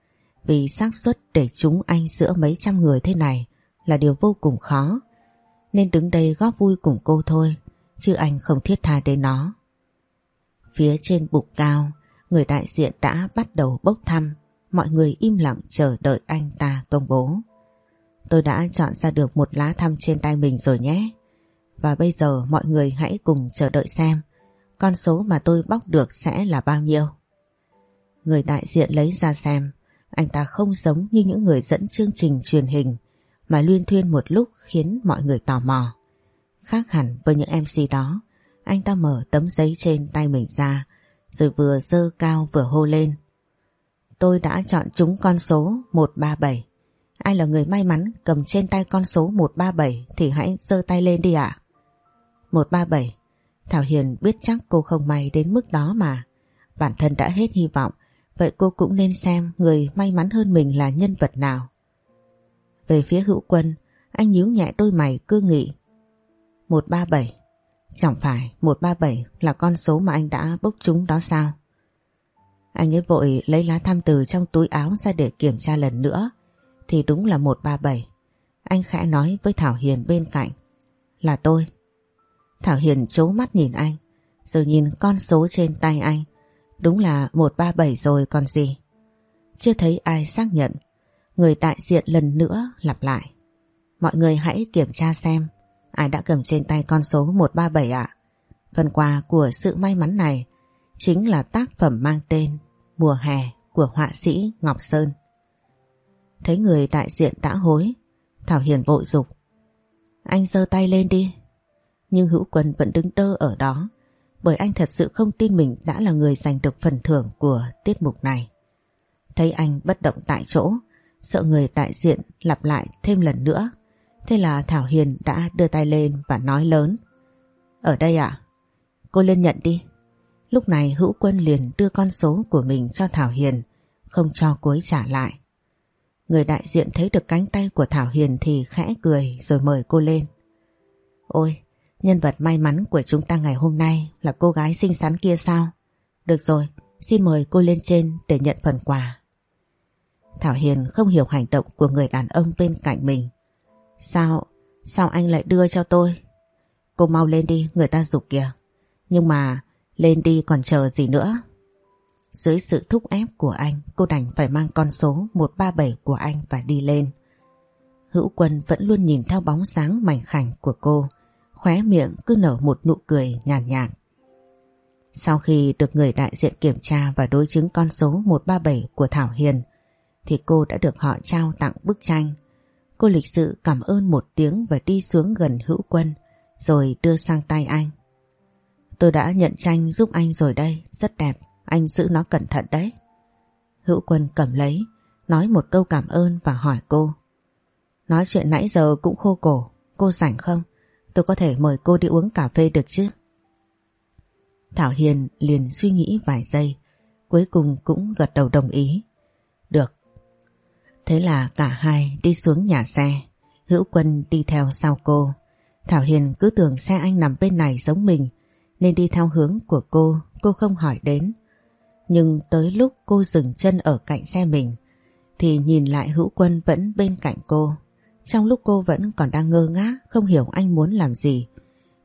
Speaker 1: vì xác suất để chúng anh giữa mấy trăm người thế này là điều vô cùng khó, nên đứng đây góp vui cùng cô thôi, chứ anh không thiết tha đến nó. Phía trên bục cao, người đại diện đã bắt đầu bốc thăm, mọi người im lặng chờ đợi anh ta công bố. Tôi đã chọn ra được một lá thăm trên tay mình rồi nhé. Và bây giờ mọi người hãy cùng chờ đợi xem con số mà tôi bóc được sẽ là bao nhiêu. Người đại diện lấy ra xem, anh ta không giống như những người dẫn chương trình truyền hình mà luyên thuyên một lúc khiến mọi người tò mò. Khác hẳn với những MC đó, anh ta mở tấm giấy trên tay mình ra rồi vừa dơ cao vừa hô lên. Tôi đã chọn chúng con số 137. Ai là người may mắn cầm trên tay con số 137 thì hãy giơ tay lên đi ạ. À? 137. Thảo Hiền biết chắc cô không may đến mức đó mà. Bản thân đã hết hy vọng, vậy cô cũng nên xem người may mắn hơn mình là nhân vật nào. Về phía hữu quân, anh nhíu nhẹ đôi mày cương nghị. 137. Chẳng phải 137 là con số mà anh đã bốc chúng đó sao? Anh ấy vội lấy lá thăm từ trong túi áo ra để kiểm tra lần nữa. Thì đúng là 137. Anh khẽ nói với Thảo Hiền bên cạnh. Là tôi. Thảo Hiền chố mắt nhìn anh. Rồi nhìn con số trên tay anh. Đúng là 137 rồi còn gì. Chưa thấy ai xác nhận. Người đại diện lần nữa lặp lại. Mọi người hãy kiểm tra xem ai đã cầm trên tay con số 137 ạ. Phần quà của sự may mắn này chính là tác phẩm mang tên Mùa hè của họa sĩ Ngọc Sơn. Thấy người đại diện đã hối, Thảo Hiền vội dục Anh giơ tay lên đi. Nhưng hữu quân vẫn đứng đơ ở đó, bởi anh thật sự không tin mình đã là người giành được phần thưởng của tiết mục này. Thấy anh bất động tại chỗ, sợ người đại diện lặp lại thêm lần nữa. Thế là Thảo Hiền đã đưa tay lên và nói lớn. Ở đây ạ? Cô lên nhận đi. Lúc này hữu quân liền đưa con số của mình cho Thảo Hiền, không cho cuối trả lại. Người đại diện thấy được cánh tay của Thảo Hiền thì khẽ cười rồi mời cô lên. Ôi, nhân vật may mắn của chúng ta ngày hôm nay là cô gái xinh xắn kia sao? Được rồi, xin mời cô lên trên để nhận phần quà. Thảo Hiền không hiểu hành động của người đàn ông bên cạnh mình. Sao, sao anh lại đưa cho tôi? Cô mau lên đi, người ta dục kìa. Nhưng mà lên đi còn chờ gì nữa? Dưới sự thúc ép của anh, cô đành phải mang con số 137 của anh và đi lên. Hữu quân vẫn luôn nhìn theo bóng sáng mảnh khảnh của cô, khóe miệng cứ nở một nụ cười nhàn nhạt, nhạt. Sau khi được người đại diện kiểm tra và đối chứng con số 137 của Thảo Hiền, thì cô đã được họ trao tặng bức tranh. Cô lịch sự cảm ơn một tiếng và đi xuống gần hữu quân, rồi đưa sang tay anh. Tôi đã nhận tranh giúp anh rồi đây, rất đẹp, anh giữ nó cẩn thận đấy. Hữu quân cầm lấy, nói một câu cảm ơn và hỏi cô. Nói chuyện nãy giờ cũng khô cổ, cô rảnh không? Tôi có thể mời cô đi uống cà phê được chứ? Thảo Hiền liền suy nghĩ vài giây, cuối cùng cũng gật đầu đồng ý. Được. Thế là cả hai đi xuống nhà xe, hữu quân đi theo sau cô. Thảo Hiền cứ tưởng xe anh nằm bên này giống mình, nên đi theo hướng của cô, cô không hỏi đến. Nhưng tới lúc cô dừng chân ở cạnh xe mình, thì nhìn lại hữu quân vẫn bên cạnh cô. Trong lúc cô vẫn còn đang ngơ ngác không hiểu anh muốn làm gì,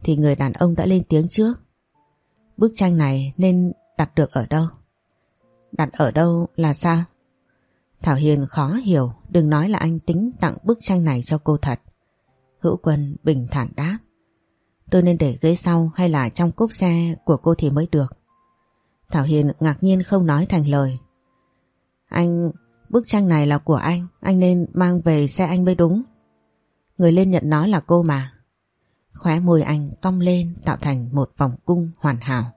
Speaker 1: thì người đàn ông đã lên tiếng trước. Bức tranh này nên đặt được ở đâu? Đặt ở đâu là sao? Thảo Hiền khó hiểu, đừng nói là anh tính tặng bức tranh này cho cô thật. Hữu Quân bình thản đáp. Tôi nên để ghế sau hay là trong cốp xe của cô thì mới được. Thảo Hiền ngạc nhiên không nói thành lời. Anh, bức tranh này là của anh, anh nên mang về xe anh mới đúng. Người lên nhận nó là cô mà. Khóe môi anh cong lên tạo thành một vòng cung hoàn hảo.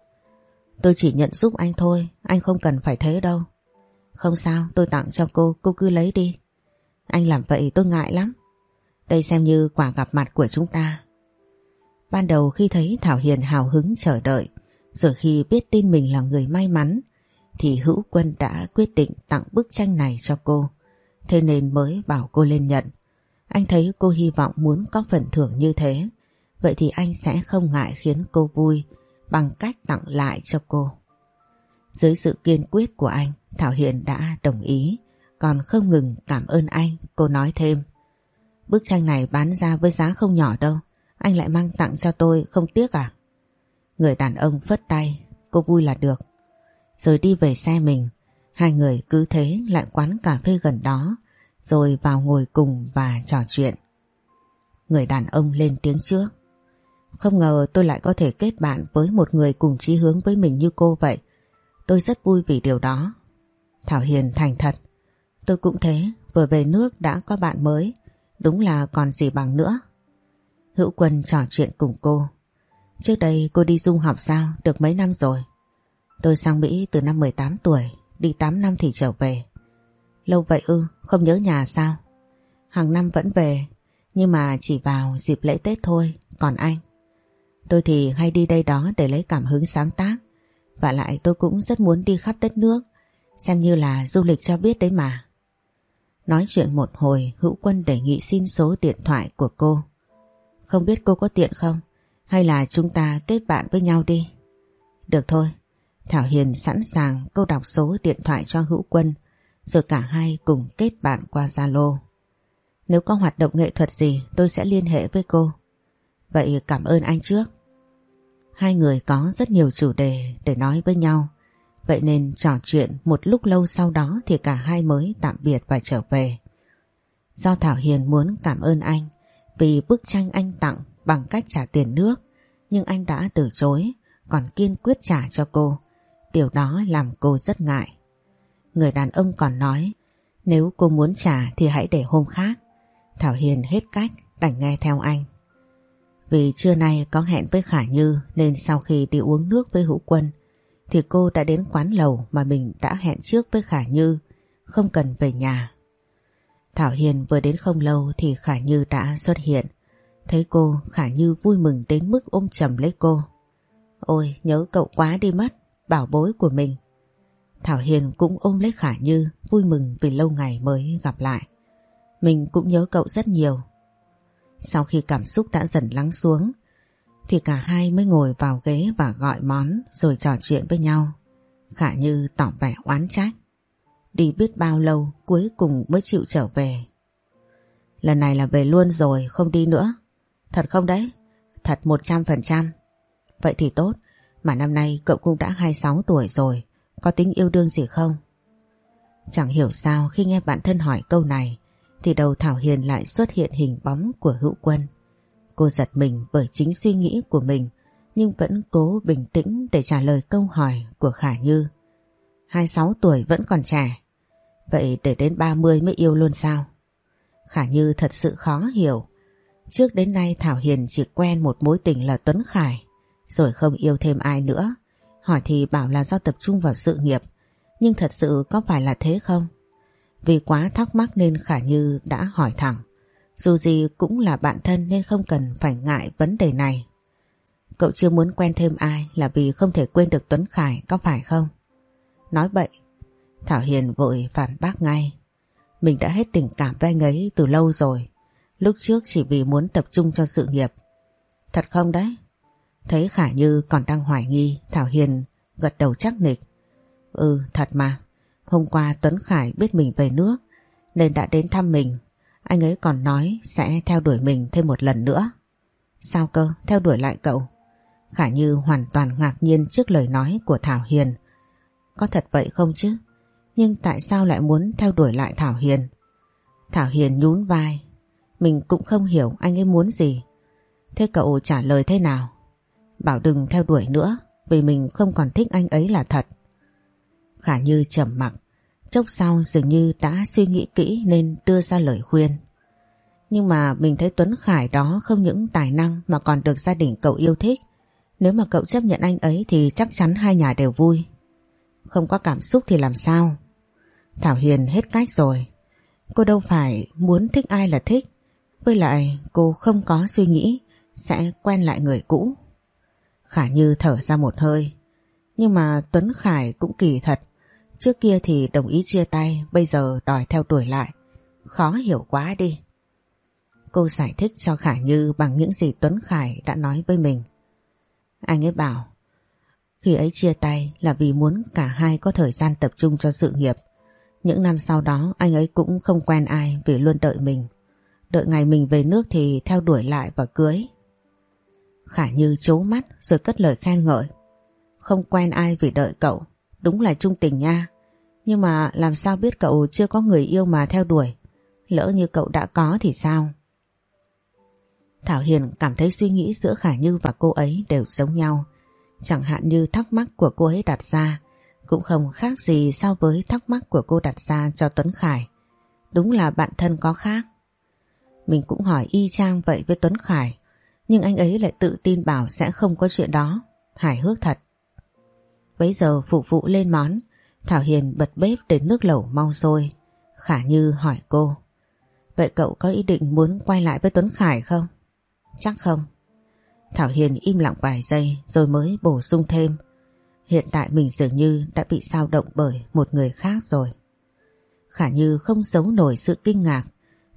Speaker 1: Tôi chỉ nhận giúp anh thôi, anh không cần phải thế đâu. Không sao, tôi tặng cho cô, cô cứ lấy đi. Anh làm vậy tôi ngại lắm. Đây xem như quả gặp mặt của chúng ta. Ban đầu khi thấy Thảo Hiền hào hứng chờ đợi, rồi khi biết tin mình là người may mắn, thì Hữu Quân đã quyết định tặng bức tranh này cho cô. Thế nên mới bảo cô lên nhận. Anh thấy cô hy vọng muốn có phần thưởng như thế, vậy thì anh sẽ không ngại khiến cô vui bằng cách tặng lại cho cô. Dưới sự kiên quyết của anh, Thảo Hiền đã đồng ý, còn không ngừng cảm ơn anh, cô nói thêm. Bức tranh này bán ra với giá không nhỏ đâu, anh lại mang tặng cho tôi không tiếc à? Người đàn ông phất tay, cô vui là được. Rồi đi về xe mình, hai người cứ thế lại quán cà phê gần đó, rồi vào ngồi cùng và trò chuyện. Người đàn ông lên tiếng trước. Không ngờ tôi lại có thể kết bạn với một người cùng chí hướng với mình như cô vậy. Tôi rất vui vì điều đó. Thảo Hiền thành thật. Tôi cũng thế, vừa về nước đã có bạn mới. Đúng là còn gì bằng nữa. Hữu Quân trò chuyện cùng cô. Trước đây cô đi du học sao, được mấy năm rồi. Tôi sang Mỹ từ năm 18 tuổi, đi 8 năm thì trở về. Lâu vậy ư, không nhớ nhà sao? Hàng năm vẫn về, nhưng mà chỉ vào dịp lễ Tết thôi, còn anh? Tôi thì hay đi đây đó để lấy cảm hứng sáng tác. Và lại tôi cũng rất muốn đi khắp đất nước, xem như là du lịch cho biết đấy mà. Nói chuyện một hồi, Hữu Quân đề nghị xin số điện thoại của cô. Không biết cô có tiện không? Hay là chúng ta kết bạn với nhau đi? Được thôi. Thảo Hiền sẵn sàng cô đọc số điện thoại cho Hữu Quân rồi cả hai cùng kết bạn qua Zalo. Nếu có hoạt động nghệ thuật gì tôi sẽ liên hệ với cô. Vậy cảm ơn anh trước. Hai người có rất nhiều chủ đề để nói với nhau. Vậy nên trò chuyện một lúc lâu sau đó thì cả hai mới tạm biệt và trở về. Do Thảo Hiền muốn cảm ơn anh, vì bức tranh anh tặng bằng cách trả tiền nước, nhưng anh đã từ chối, còn kiên quyết trả cho cô. Điều đó làm cô rất ngại. Người đàn ông còn nói, nếu cô muốn trả thì hãy để hôm khác. Thảo Hiền hết cách đành nghe theo anh. Vì trưa nay có hẹn với Khả Như nên sau khi đi uống nước với Hữu Quân thì cô đã đến quán lầu mà mình đã hẹn trước với Khả Như, không cần về nhà. Thảo Hiền vừa đến không lâu thì Khả Như đã xuất hiện. Thấy cô, Khả Như vui mừng đến mức ôm chầm lấy cô. Ôi, nhớ cậu quá đi mất, bảo bối của mình. Thảo Hiền cũng ôm lấy Khả Như, vui mừng vì lâu ngày mới gặp lại. Mình cũng nhớ cậu rất nhiều. Sau khi cảm xúc đã dần lắng xuống, thì cả hai mới ngồi vào ghế và gọi món rồi trò chuyện với nhau. Khả Như tỏ vẻ oán trách. Đi biết bao lâu cuối cùng mới chịu trở về. Lần này là về luôn rồi không đi nữa. Thật không đấy? Thật 100%. Vậy thì tốt, mà năm nay cậu cũng đã 26 tuổi rồi, có tính yêu đương gì không? Chẳng hiểu sao khi nghe bạn thân hỏi câu này thì đầu Thảo Hiền lại xuất hiện hình bóng của hữu quân. Cô giật mình bởi chính suy nghĩ của mình nhưng vẫn cố bình tĩnh để trả lời câu hỏi của Khả Như. 26 tuổi vẫn còn trẻ, vậy để đến 30 mới yêu luôn sao? Khả Như thật sự khó hiểu. Trước đến nay Thảo Hiền chỉ quen một mối tình là Tuấn Khải, rồi không yêu thêm ai nữa. Hỏi thì bảo là do tập trung vào sự nghiệp, nhưng thật sự có phải là thế không? Vì quá thắc mắc nên Khả Như đã hỏi thẳng. Dù gì cũng là bạn thân nên không cần phải ngại vấn đề này. Cậu chưa muốn quen thêm ai là vì không thể quên được Tuấn Khải có phải không? Nói bậy. Thảo Hiền vội phản bác ngay. Mình đã hết tình cảm với anh ấy từ lâu rồi. Lúc trước chỉ vì muốn tập trung cho sự nghiệp. Thật không đấy? Thấy Khả Như còn đang hoài nghi, Thảo Hiền gật đầu chắc nịch. Ừ, thật mà. Hôm qua Tuấn Khải biết mình về nước nên đã đến thăm mình. Anh ấy còn nói sẽ theo đuổi mình thêm một lần nữa. Sao cơ, theo đuổi lại cậu? Khả Như hoàn toàn ngạc nhiên trước lời nói của Thảo Hiền. Có thật vậy không chứ? Nhưng tại sao lại muốn theo đuổi lại Thảo Hiền? Thảo Hiền nhún vai. Mình cũng không hiểu anh ấy muốn gì. Thế cậu trả lời thế nào? Bảo đừng theo đuổi nữa vì mình không còn thích anh ấy là thật. Khả Như trầm mặc, chốc sau dường như đã suy nghĩ kỹ nên đưa ra lời khuyên. Nhưng mà mình thấy Tuấn Khải đó không những tài năng mà còn được gia đình cậu yêu thích. Nếu mà cậu chấp nhận anh ấy thì chắc chắn hai nhà đều vui. Không có cảm xúc thì làm sao? Thảo Hiền hết cách rồi. Cô đâu phải muốn thích ai là thích. Với lại cô không có suy nghĩ, sẽ quen lại người cũ. Khả Như thở ra một hơi. Nhưng mà Tuấn Khải cũng kỳ thật. Trước kia thì đồng ý chia tay, bây giờ đòi theo đuổi lại. Khó hiểu quá đi. Cô giải thích cho Khả Như bằng những gì Tuấn Khải đã nói với mình. Anh ấy bảo, khi ấy chia tay là vì muốn cả hai có thời gian tập trung cho sự nghiệp. Những năm sau đó anh ấy cũng không quen ai vì luôn đợi mình. Đợi ngày mình về nước thì theo đuổi lại và cưới. Khả Như chố mắt rồi cất lời khen ngợi. Không quen ai vì đợi cậu, đúng là trung tình nha. Nhưng mà làm sao biết cậu chưa có người yêu mà theo đuổi? Lỡ như cậu đã có thì sao? Thảo Hiền cảm thấy suy nghĩ giữa Khả Như và cô ấy đều giống nhau. Chẳng hạn như thắc mắc của cô ấy đặt ra, cũng không khác gì so với thắc mắc của cô đặt ra cho Tuấn Khải. Đúng là bạn thân có khác. Mình cũng hỏi y chang vậy với Tuấn Khải, nhưng anh ấy lại tự tin bảo sẽ không có chuyện đó. Hài hước thật. Bấy giờ phục vụ lên món Thảo Hiền bật bếp để nước lẩu mau sôi. Khả Như hỏi cô Vậy cậu có ý định muốn quay lại với Tuấn Khải không? Chắc không. Thảo Hiền im lặng vài giây rồi mới bổ sung thêm. Hiện tại mình dường như đã bị sao động bởi một người khác rồi. Khả Như không giấu nổi sự kinh ngạc.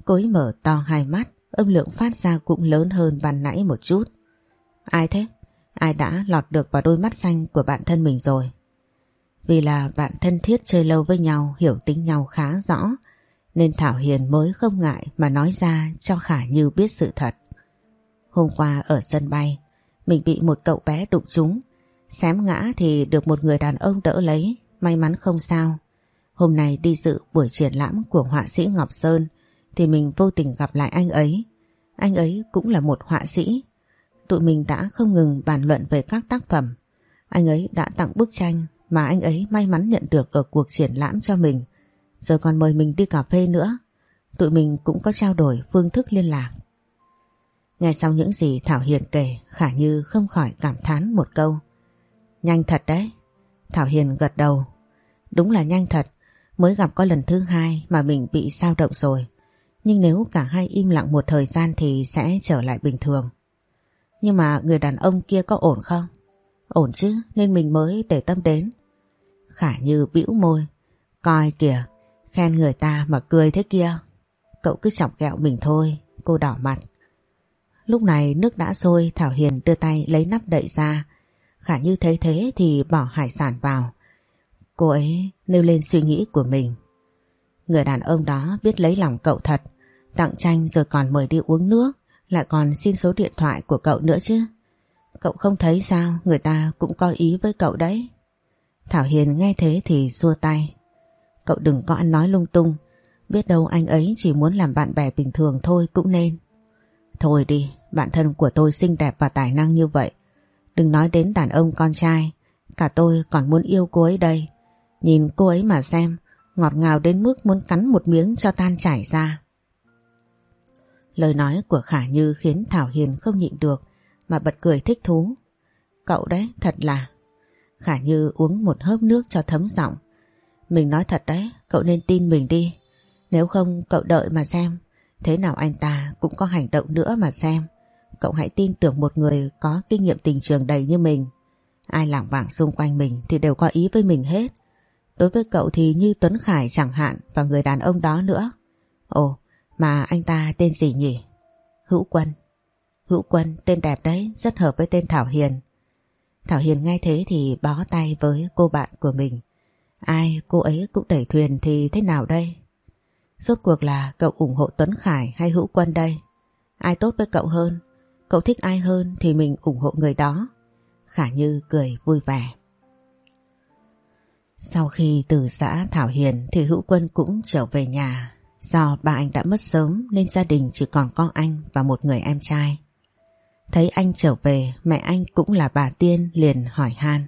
Speaker 1: Cô ấy mở to hai mắt, âm lượng phát ra cũng lớn hơn ban nãy một chút. Ai thế? Ai đã lọt được vào đôi mắt xanh của bạn thân mình rồi? Vì là bạn thân thiết chơi lâu với nhau, hiểu tính nhau khá rõ, nên Thảo Hiền mới không ngại mà nói ra cho Khả Như biết sự thật. Hôm qua ở sân bay, mình bị một cậu bé đụng trúng. Xém ngã thì được một người đàn ông đỡ lấy, may mắn không sao. Hôm nay đi dự buổi triển lãm của họa sĩ Ngọc Sơn thì mình vô tình gặp lại anh ấy. Anh ấy cũng là một họa sĩ. Tụi mình đã không ngừng bàn luận về các tác phẩm. Anh ấy đã tặng bức tranh mà anh ấy may mắn nhận được ở cuộc triển lãm cho mình. Giờ còn mời mình đi cà phê nữa. Tụi mình cũng có trao đổi phương thức liên lạc. Nghe xong những gì Thảo Hiền kể, Khả Như không khỏi cảm thán một câu Nhanh thật đấy Thảo Hiền gật đầu Đúng là nhanh thật Mới gặp có lần thứ hai mà mình bị sao động rồi Nhưng nếu cả hai im lặng một thời gian Thì sẽ trở lại bình thường Nhưng mà người đàn ông kia có ổn không? Ổn chứ, nên mình mới để tâm đến. Khả Như bĩu môi. Coi kìa, Khen người ta mà cười thế kia. Cậu cứ chọc kẹo mình thôi, Cô đỏ mặt. Lúc này nước đã sôi, Thảo Hiền đưa tay lấy nắp đậy ra. Khả như thấy thế thì bỏ hải sản vào. Cô ấy nêu lên suy nghĩ của mình. Người đàn ông đó biết lấy lòng cậu thật. Tặng tranh rồi còn mời đi uống nước, Lại còn xin số điện thoại của cậu nữa chứ. Cậu không thấy sao? Người ta cũng có ý với cậu đấy. Thảo Hiền nghe thế thì xua tay. Cậu đừng có ăn nói lung tung. Biết đâu anh ấy chỉ muốn làm bạn bè bình thường thôi cũng nên. Thôi đi, bạn thân của tôi xinh đẹp và tài năng như vậy. Đừng nói đến đàn ông con trai, cả tôi còn muốn yêu cô ấy đây. Nhìn cô ấy mà xem, ngọt ngào đến mức muốn cắn một miếng cho tan chảy ra. Lời nói của Khả Như khiến Thảo Hiền không nhịn được mà bật cười thích thú. Cậu đấy, thật là... Khả Như uống một hớp nước cho thấm giọng. Mình nói thật đấy, cậu nên tin mình đi. Nếu không cậu đợi mà xem Thế nào anh ta cũng có hành động nữa mà xem. Cậu hãy tin tưởng một người có kinh nghiệm tình trường đầy như mình. Ai lảng vảng xung quanh mình thì đều có ý với mình hết. Đối với cậu thì như Tuấn Khải chẳng hạn và người đàn ông đó nữa. Ồ, mà anh ta tên gì nhỉ? Hữu Quân. Hữu Quân, tên đẹp đấy, rất hợp với tên Thảo Hiền. Thảo Hiền nghe thế thì bó tay với cô bạn của mình. Ai cô ấy cũng đẩy thuyền thì thế nào đây? Rốt cuộc là cậu ủng hộ Tuấn Khải hay Hữu Quân đây? Ai tốt với cậu hơn? Cậu thích ai hơn thì mình ủng hộ người đó. Khả Như cười vui vẻ. Sau khi từ xã Thảo Hiền thì Hữu Quân cũng trở về nhà. Do ba anh đã mất sớm nên gia đình chỉ còn con anh và một người em trai. Thấy anh trở về, mẹ anh cũng là bà Tiên liền hỏi han.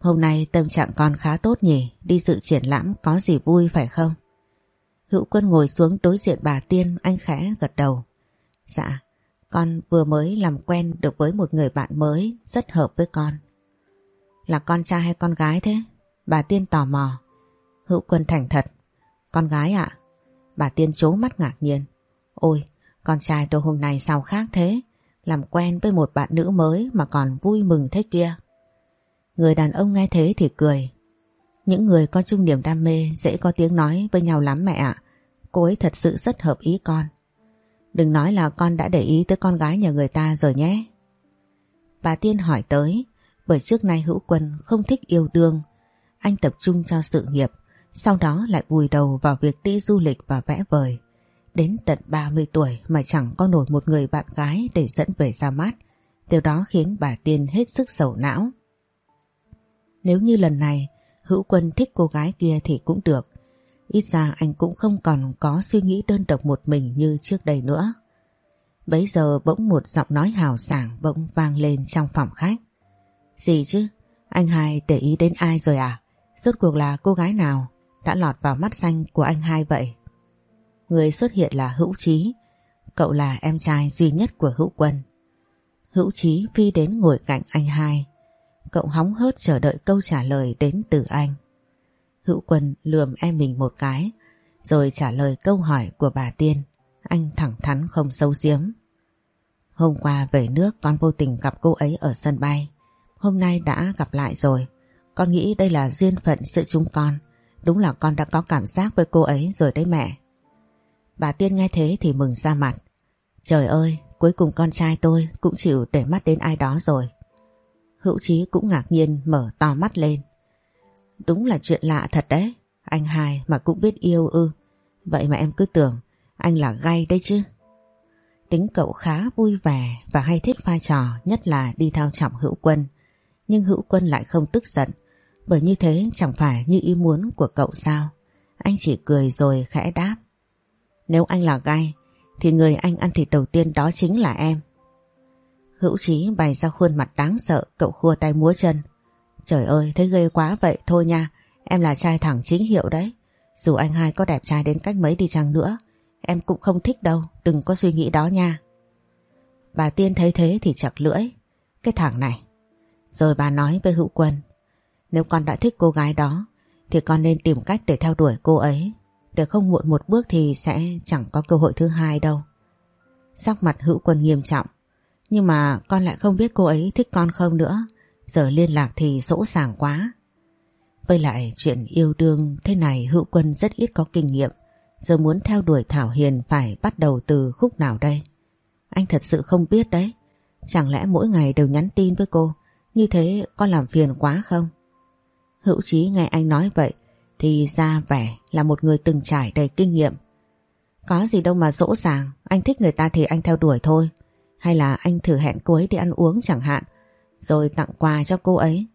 Speaker 1: Hôm nay tâm trạng con khá tốt nhỉ, đi dự triển lãm có gì vui phải không? Hữu Quân ngồi xuống đối diện bà Tiên, anh khẽ gật đầu. Dạ, con vừa mới làm quen được với một người bạn mới, rất hợp với con. Là con trai hay con gái thế? Bà Tiên tò mò. Hữu Quân thành thật. Con gái ạ? Bà Tiên chố mắt ngạc nhiên. Ôi, con trai tôi hôm nay sao khác thế? Làm quen với một bạn nữ mới mà còn vui mừng thế kia. Người đàn ông nghe thế thì cười. Những người có chung niềm đam mê dễ có tiếng nói với nhau lắm mẹ ạ. Cô ấy thật sự rất hợp ý con. Đừng nói là con đã để ý tới con gái nhà người ta rồi nhé. Bà Tiên hỏi tới, bởi trước nay hữu quân không thích yêu đương. Anh tập trung cho sự nghiệp, sau đó lại vùi đầu vào việc đi du lịch và vẽ vời. Đến tận 30 tuổi mà chẳng có nổi một người bạn gái để dẫn về ra mắt. Điều đó khiến bà Tiên hết sức sầu não. Nếu như lần này, Hữu Quân thích cô gái kia thì cũng được. Ít ra anh cũng không còn có suy nghĩ đơn độc một mình như trước đây nữa. Bấy giờ bỗng một giọng nói hào sảng bỗng vang lên trong phòng khách. Gì chứ? Anh hai để ý đến ai rồi à? Rốt cuộc là cô gái nào đã lọt vào mắt xanh của anh hai vậy? Người xuất hiện là Hữu Trí. Cậu là em trai duy nhất của Hữu Quân. Hữu Trí phi đến ngồi cạnh anh hai. Cậu hóng hớt chờ đợi câu trả lời đến từ anh. Hữu Quân lườm em mình một cái, rồi trả lời câu hỏi của bà Tiên. Anh thẳng thắn không sâu giếm. Hôm qua về nước con vô tình gặp cô ấy ở sân bay. Hôm nay đã gặp lại rồi. Con nghĩ đây là duyên phận sự chúng con. Đúng là con đã có cảm giác với cô ấy rồi đấy mẹ. Bà Tiên nghe thế thì mừng ra mặt. Trời ơi, cuối cùng con trai tôi cũng chịu để mắt đến ai đó rồi. Hữu Chí cũng ngạc nhiên mở to mắt lên. Đúng là chuyện lạ thật đấy. Anh hai mà cũng biết yêu ư. Vậy mà em cứ tưởng anh là gay đấy chứ. Tính cậu khá vui vẻ và hay thích pha trò nhất là đi theo trọng hữu quân. Nhưng hữu quân lại không tức giận bởi như thế chẳng phải như ý muốn của cậu sao. Anh chỉ cười rồi khẽ đáp. Nếu anh là gai, thì người anh ăn thịt đầu tiên đó chính là em. Hữu trí bày ra khuôn mặt đáng sợ, cậu khua tay múa chân. Trời ơi, thấy ghê quá vậy, thôi nha, Em là trai thẳng chính hiệu đấy. Dù anh hai có đẹp trai đến cách mấy đi chăng nữa, Em cũng không thích đâu, Đừng có suy nghĩ đó nha. Bà Tiên thấy thế thì chặt lưỡi. Cái thằng này. Rồi bà nói với hữu quân, Nếu con đã thích cô gái đó, Thì con nên tìm cách để theo đuổi cô ấy. Để không muộn một bước thì sẽ chẳng có cơ hội thứ hai đâu. Sắc mặt hữu quân nghiêm trọng. Nhưng mà con lại không biết cô ấy thích con không nữa. Giờ liên lạc thì dỗ sàng quá. Với lại chuyện yêu đương, thế này hữu quân rất ít có kinh nghiệm. Giờ muốn theo đuổi Thảo Hiền phải bắt đầu từ khúc nào đây? Anh thật sự không biết đấy. Chẳng lẽ mỗi ngày đều nhắn tin với cô? Như thế con làm phiền quá không? Hữu Chí nghe anh nói vậy thì ra vẻ là một người từng trải đầy kinh nghiệm Có gì đâu mà dỗ dàng Anh thích người ta thì anh theo đuổi thôi Hay là anh thử hẹn cô ấy đi ăn uống chẳng hạn rồi tặng quà cho cô ấy.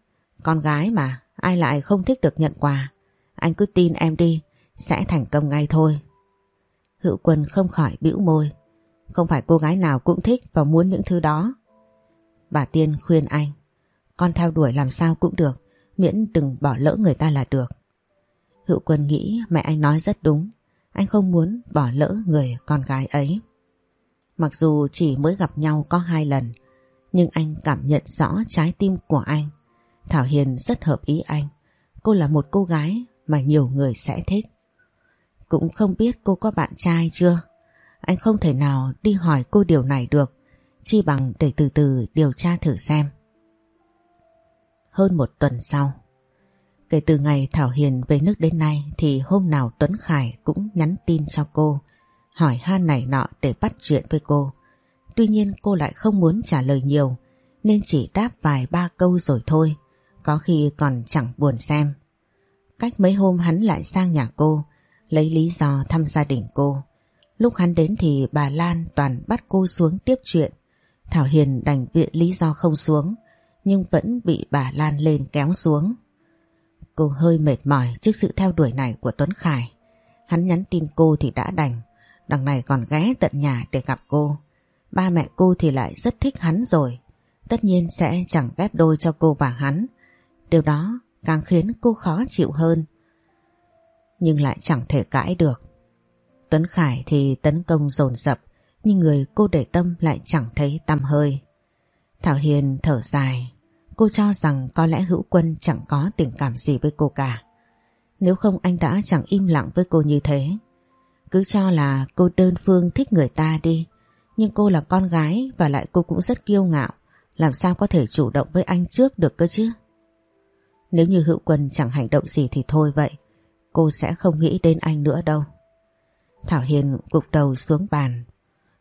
Speaker 1: Con gái mà, ai lại không thích được nhận quà. Anh cứ tin em đi, sẽ thành công ngay thôi. Hữu Quân không khỏi bĩu môi. Không phải cô gái nào cũng thích và muốn những thứ đó. Bà Tiên khuyên anh. Con theo đuổi làm sao cũng được, miễn đừng bỏ lỡ người ta là được. Hữu Quân nghĩ mẹ anh nói rất đúng. Anh không muốn bỏ lỡ người con gái ấy. Mặc dù chỉ mới gặp nhau có hai lần, nhưng anh cảm nhận rõ trái tim của anh. Thảo Hiền rất hợp ý anh. Cô là một cô gái mà nhiều người sẽ thích. Cũng không biết cô có bạn trai chưa? Anh không thể nào đi hỏi cô điều này được. Chi bằng để từ từ điều tra thử xem. Hơn một tuần sau, kể từ ngày Thảo Hiền về nước đến nay thì hôm nào Tuấn Khải cũng nhắn tin cho cô, hỏi han này nọ để bắt chuyện với cô. Tuy nhiên cô lại không muốn trả lời nhiều nên chỉ đáp vài ba câu rồi thôi, có khi còn chẳng buồn xem. Cách mấy hôm hắn lại sang nhà cô, lấy lý do thăm gia đình cô. Lúc hắn đến thì bà Lan toàn bắt cô xuống tiếp chuyện. Thảo Hiền đành viện lý do không xuống nhưng vẫn bị bà Lan lên kéo xuống. Cô hơi mệt mỏi trước sự theo đuổi này của Tuấn Khải. Hắn nhắn tin cô thì đã đành, đằng này còn ghé tận nhà để gặp cô. Ba mẹ cô thì lại rất thích hắn rồi, tất nhiên sẽ chẳng ghép đôi cho cô và hắn. Điều đó càng khiến cô khó chịu hơn. Nhưng lại chẳng thể cãi được. Tuấn Khải thì tấn công dồn dập, nhưng người cô để tâm lại chẳng thấy tâm hơi. Thảo Hiền thở dài, cô cho rằng có lẽ hữu quân chẳng có tình cảm gì với cô cả. Nếu không anh đã chẳng im lặng với cô như thế. Cứ cho là cô đơn phương thích người ta đi, nhưng cô là con gái và lại cô cũng rất kiêu ngạo, làm sao có thể chủ động với anh trước được cơ chứ? Nếu như hữu quân chẳng hành động gì thì thôi vậy, cô sẽ không nghĩ đến anh nữa đâu. Thảo Hiền gục đầu xuống bàn,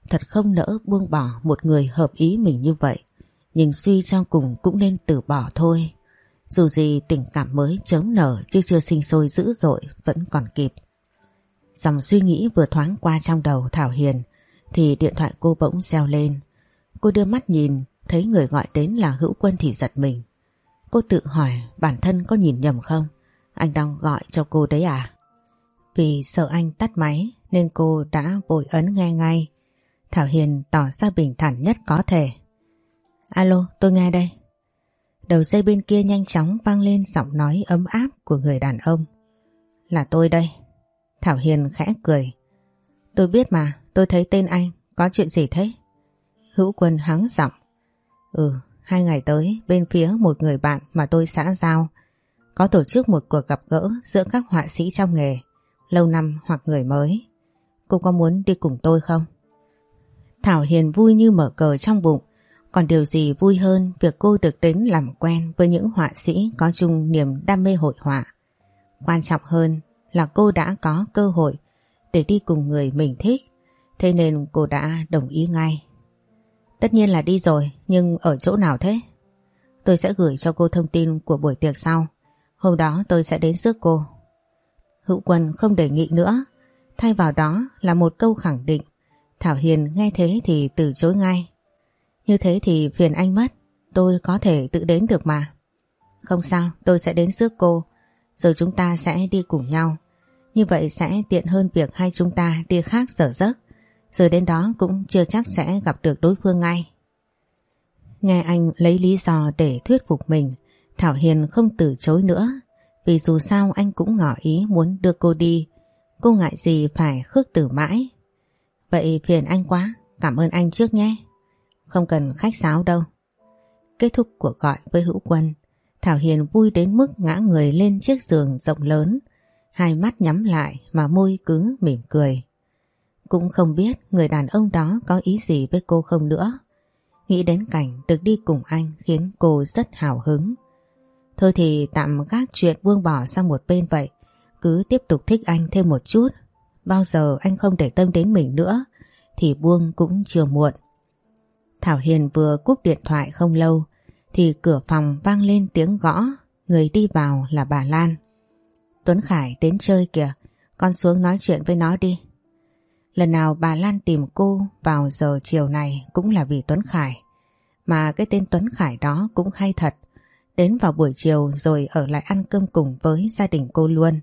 Speaker 1: thật không nỡ buông bỏ một người hợp ý mình như vậy, nhưng suy cho cùng cũng nên từ bỏ thôi. Dù gì tình cảm mới chớm nở chứ chưa sinh sôi dữ dội vẫn còn kịp. Dòng suy nghĩ vừa thoáng qua trong đầu Thảo Hiền, thì điện thoại cô bỗng reo lên. Cô đưa mắt nhìn, thấy người gọi đến là hữu quân thì giật mình. Cô tự hỏi bản thân có nhìn nhầm không? Anh đang gọi cho cô đấy à? Vì sợ anh tắt máy nên cô đã vội ấn nghe ngay. Thảo Hiền tỏ ra bình thản nhất có thể. Alo, tôi nghe đây. Đầu dây bên kia nhanh chóng vang lên giọng nói ấm áp của người đàn ông. Là tôi đây. Thảo Hiền khẽ cười. Tôi biết mà, tôi thấy tên anh, có chuyện gì thế? Hữu quân hắng giọng. Ừ, hai ngày tới bên phía một người bạn mà tôi xã giao có tổ chức một cuộc gặp gỡ giữa các họa sĩ trong nghề, lâu năm hoặc người mới. Cô có muốn đi cùng tôi không? Thảo Hiền vui như mở cờ trong bụng, còn điều gì vui hơn việc cô được đến làm quen với những họa sĩ có chung niềm đam mê hội họa. Quan trọng hơn là cô đã có cơ hội để đi cùng người mình thích, thế nên cô đã đồng ý ngay. Tất nhiên là đi rồi, nhưng ở chỗ nào thế? Tôi sẽ gửi cho cô thông tin của buổi tiệc sau. Hôm đó tôi sẽ đến rước cô. Hữu quân không đề nghị nữa, thay vào đó là một câu khẳng định. Thảo Hiền nghe thế thì từ chối ngay. Như thế thì phiền anh mất, tôi có thể tự đến được mà. Không sao, tôi sẽ đến trước cô, rồi chúng ta sẽ đi cùng nhau. Như vậy sẽ tiện hơn việc hai chúng ta đi khác dở giấc, rồi đến đó cũng chưa chắc sẽ gặp được đối phương ngay. Nghe anh lấy lý do để thuyết phục mình, Thảo Hiền không từ chối nữa, vì dù sao anh cũng ngỏ ý muốn đưa cô đi, cô ngại gì phải khước từ mãi. Vậy phiền anh quá, cảm ơn anh trước nhé. Không cần khách sáo đâu. Kết thúc cuộc gọi với hữu quân, Thảo Hiền vui đến mức ngã người lên chiếc giường rộng lớn, hai mắt nhắm lại mà môi cứ mỉm cười. Cũng không biết người đàn ông đó có ý gì với cô không nữa. Nghĩ đến cảnh được đi cùng anh khiến cô rất hào hứng. Thôi thì tạm gác chuyện buông bỏ sang một bên vậy. Cứ tiếp tục thích anh thêm một chút. Bao giờ anh không để tâm đến mình nữa thì buông cũng chưa muộn. Thảo Hiền vừa cúp điện thoại không lâu thì cửa phòng vang lên tiếng gõ. Người đi vào là bà Lan. Tuấn Khải đến chơi kìa, con xuống nói chuyện với nó đi. Lần nào bà Lan tìm cô vào giờ chiều này cũng là vì Tuấn Khải. Mà cái tên Tuấn Khải đó cũng hay thật. Đến vào buổi chiều rồi ở lại ăn cơm cùng với gia đình cô luôn.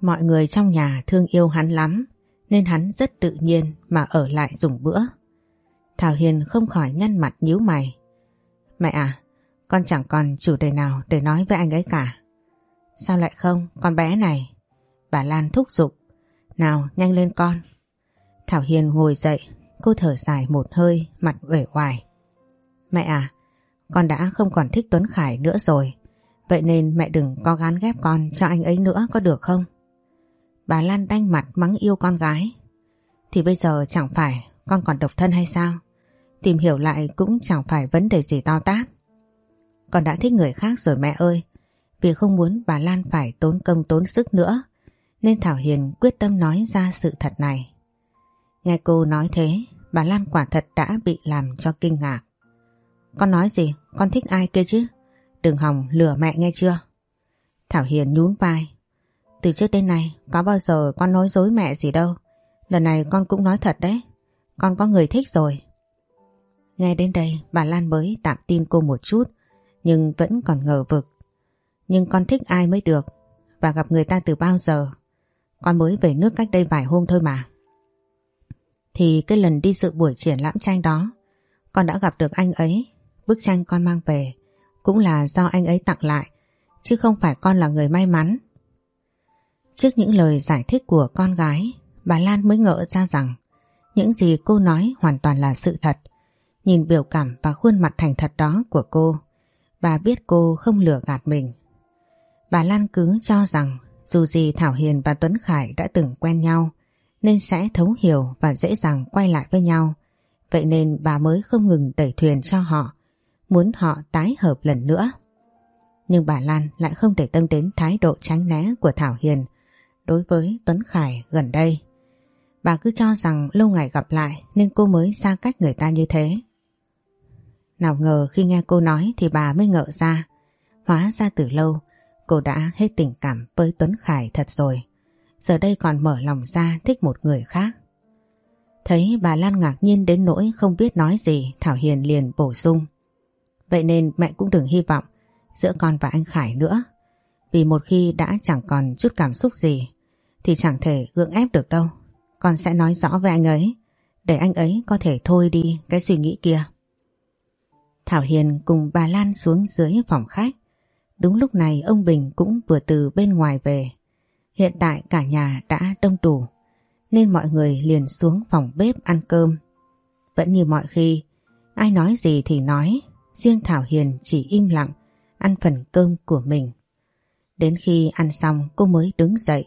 Speaker 1: Mọi người trong nhà thương yêu hắn lắm nên hắn rất tự nhiên mà ở lại dùng bữa. Thảo Hiền không khỏi nhăn mặt nhíu mày. Mẹ à, con chẳng còn chủ đề nào để nói với anh ấy cả. Sao lại không, con bé này? Bà Lan thúc giục. Nào, nhanh lên con. Thảo Hiền ngồi dậy, cô thở dài một hơi, mặt uể oải. Mẹ à, con đã không còn thích Tuấn Khải nữa rồi. Vậy nên mẹ đừng có gán ghép con cho anh ấy nữa có được không? Bà Lan đanh mặt mắng yêu con gái. Thì bây giờ chẳng phải con còn độc thân hay sao? Tìm hiểu lại cũng chẳng phải vấn đề gì to tát. Con đã thích người khác rồi mẹ ơi. Vì không muốn bà Lan phải tốn công tốn sức nữa. Nên Thảo Hiền quyết tâm nói ra sự thật này. Nghe cô nói thế, bà Lan quả thật đã bị làm cho kinh ngạc. Con nói gì? Con thích ai kia chứ? Đừng hòng lừa mẹ nghe chưa? Thảo Hiền nhún vai. Từ trước đến nay có bao giờ con nói dối mẹ gì đâu. Lần này con cũng nói thật đấy. Con có người thích rồi. Nghe đến đây, bà Lan mới tạm tin cô một chút, nhưng vẫn còn ngờ vực. Nhưng con thích ai mới được và gặp người ta từ bao giờ. Con mới về nước cách đây vài hôm thôi mà. Thì cái lần đi dự buổi triển lãm tranh đó, con đã gặp được anh ấy. Bức tranh con mang về cũng là do anh ấy tặng lại, chứ không phải con là người may mắn. Trước những lời giải thích của con gái, bà Lan mới ngỡ ra rằng những gì cô nói hoàn toàn là sự thật. Nhìn biểu cảm và khuôn mặt thành thật đó của cô bà biết cô không lừa gạt mình. Bà Lan cứ cho rằng dù gì Thảo Hiền và Tuấn Khải đã từng quen nhau nên sẽ thấu hiểu và dễ dàng quay lại với nhau. Vậy nên bà mới không ngừng đẩy thuyền cho họ, muốn họ tái hợp lần nữa. Nhưng bà Lan lại không để tâm đến thái độ tránh né của Thảo Hiền đối với Tuấn Khải gần đây. Bà cứ cho rằng lâu ngày gặp lại nên cô mới xa cách người ta như thế. Nào ngờ khi nghe cô nói thì bà mới ngỡ ra. Hóa ra từ lâu, cô đã hết tình cảm với Tuấn Khải thật rồi. Giờ đây còn mở lòng ra thích một người khác. Thấy bà Lan ngạc nhiên đến nỗi không biết nói gì, Thảo Hiền liền bổ sung. Vậy nên mẹ cũng đừng hy vọng giữa con và anh Khải nữa. Vì một khi đã chẳng còn chút cảm xúc gì, thì chẳng thể gượng ép được đâu. Con sẽ nói rõ với anh ấy, để anh ấy có thể thôi đi cái suy nghĩ kia. Thảo Hiền cùng bà Lan xuống dưới phòng khách. Đúng lúc này ông Bình cũng vừa từ bên ngoài về. Hiện tại cả nhà đã đông đủ nên mọi người liền xuống phòng bếp ăn cơm. Vẫn như mọi khi, ai nói gì thì nói, riêng Thảo Hiền chỉ im lặng ăn phần cơm của mình. Đến khi ăn xong cô mới đứng dậy,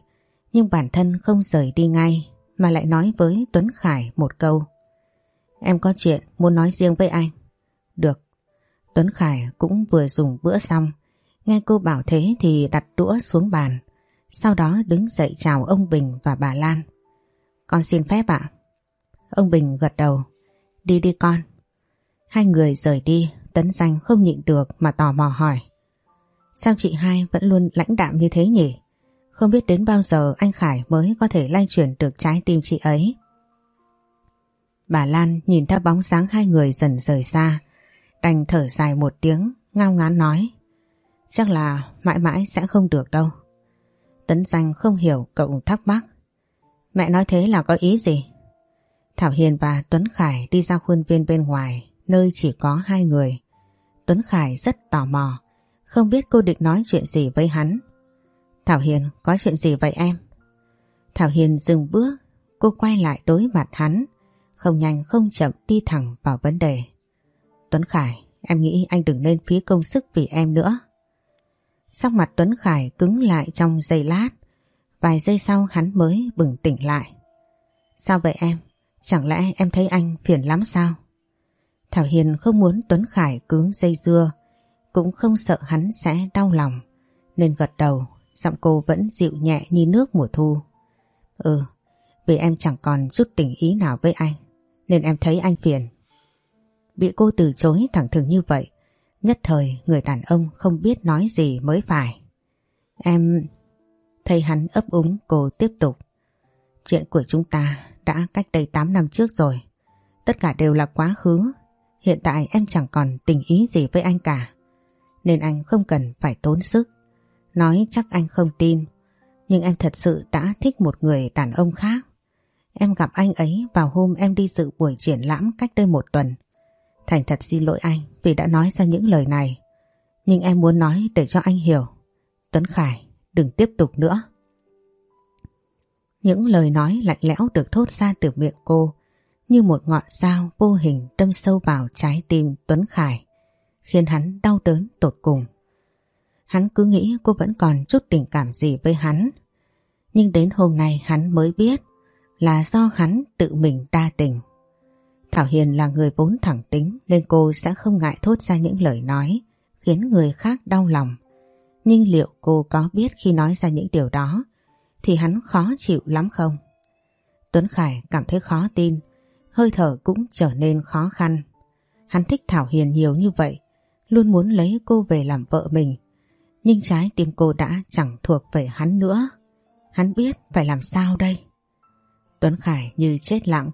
Speaker 1: nhưng bản thân không rời đi ngay mà lại nói với Tuấn Khải một câu. Em có chuyện muốn nói riêng với anh. Được. Tuấn Khải cũng vừa dùng bữa xong, nghe cô bảo thế thì đặt đũa xuống bàn, sau đó đứng dậy chào ông Bình và bà Lan. Con xin phép ạ. Ông Bình gật đầu. Đi đi con. Hai người rời đi, Tấn Danh không nhịn được mà tò mò hỏi. Sao chị hai vẫn luôn lãnh đạm như thế nhỉ? Không biết đến bao giờ anh Khải mới có thể lay chuyển được trái tim chị ấy. Bà Lan nhìn theo bóng sáng hai người dần rời xa, đành thở dài một tiếng, ngao ngán nói. Chắc là mãi mãi sẽ không được đâu. Tấn Danh không hiểu cậu thắc mắc. Mẹ nói thế là có ý gì? Thảo Hiền và Tuấn Khải đi ra khuôn viên bên ngoài, nơi chỉ có hai người. Tuấn Khải rất tò mò, không biết cô định nói chuyện gì với hắn. Thảo Hiền, có chuyện gì vậy em? Thảo Hiền dừng bước, cô quay lại đối mặt hắn, không nhanh không chậm đi thẳng vào vấn đề. Tuấn Khải, em nghĩ anh đừng nên phí công sức vì em nữa. Sắc mặt Tuấn Khải cứng lại trong giây lát, Vài giây sau hắn mới bừng tỉnh lại. Sao vậy em? Chẳng lẽ em thấy anh phiền lắm sao? Thảo Hiền không muốn Tuấn Khải cứ dây dưa, cũng không sợ hắn sẽ đau lòng, nên gật đầu, giọng cô vẫn dịu nhẹ như nước mùa thu. Ừ, vì em chẳng còn chút tình ý nào với anh, nên em thấy anh phiền. Bị cô từ chối thẳng thừng như vậy, nhất thời người đàn ông không biết nói gì mới phải. Em... Thấy hắn ấp úng cô tiếp tục. Chuyện của chúng ta đã cách đây 8 năm trước rồi. Tất cả đều là quá khứ. Hiện tại em chẳng còn tình ý gì với anh cả. Nên anh không cần phải tốn sức. Nói chắc anh không tin. Nhưng em thật sự đã thích một người đàn ông khác. Em gặp anh ấy vào hôm em đi dự buổi triển lãm cách đây một tuần. Thành thật xin lỗi anh vì đã nói ra những lời này. Nhưng em muốn nói để cho anh hiểu. Tuấn Khải, đừng tiếp tục nữa. Những lời nói lạnh lẽo được thốt ra từ miệng cô như một ngọn dao vô hình đâm sâu vào trái tim Tuấn Khải khiến hắn đau đớn tột cùng. Hắn cứ nghĩ cô vẫn còn chút tình cảm gì với hắn nhưng đến hôm nay hắn mới biết là do hắn tự mình đa tình. Thảo Hiền là người vốn thẳng tính nên cô sẽ không ngại thốt ra những lời nói khiến người khác đau lòng. Nhưng liệu cô có biết khi nói ra những điều đó thì hắn khó chịu lắm không? Tuấn Khải cảm thấy khó tin, hơi thở cũng trở nên khó khăn. Hắn thích Thảo Hiền nhiều như vậy, luôn muốn lấy cô về làm vợ mình. Nhưng trái tim cô đã chẳng thuộc về hắn nữa. Hắn biết phải làm sao đây? Tuấn Khải như chết lặng,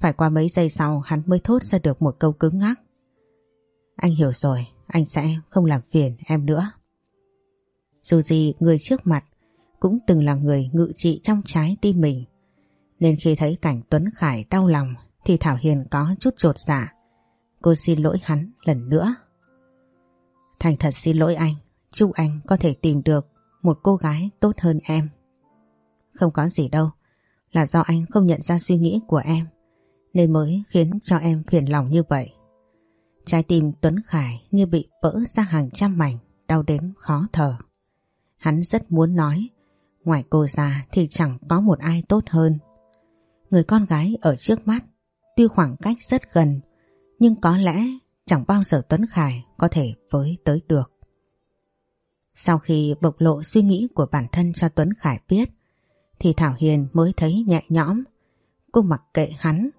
Speaker 2: phải qua mấy giây sau hắn mới thốt ra được một câu cứng ngắc. Anh hiểu rồi, anh sẽ không làm phiền em nữa. Dù gì người trước mặt cũng từng là người ngự trị trong trái tim mình. Nên khi thấy cảnh Tuấn Khải đau lòng thì Thảo Hiền có chút trột dạ. Cô xin lỗi hắn lần nữa. Thành thật xin lỗi anh, chúc anh có thể tìm được một cô gái tốt hơn em. Không có gì đâu, là do anh không nhận ra suy nghĩ của em, nên mới khiến cho em phiền lòng như vậy. Trái tim Tuấn Khải như bị vỡ ra hàng trăm mảnh, đau đến khó thở. Hắn rất muốn nói, ngoài cô ra thì chẳng có một ai tốt hơn. Người con gái ở trước mắt, tuy khoảng cách rất gần, nhưng có lẽ chẳng bao giờ Tuấn Khải có thể với tới được. Sau khi bộc lộ suy nghĩ của bản thân cho Tuấn Khải biết, thì Thảo Hiền mới thấy nhẹ nhõm. Cô mặc kệ hắn,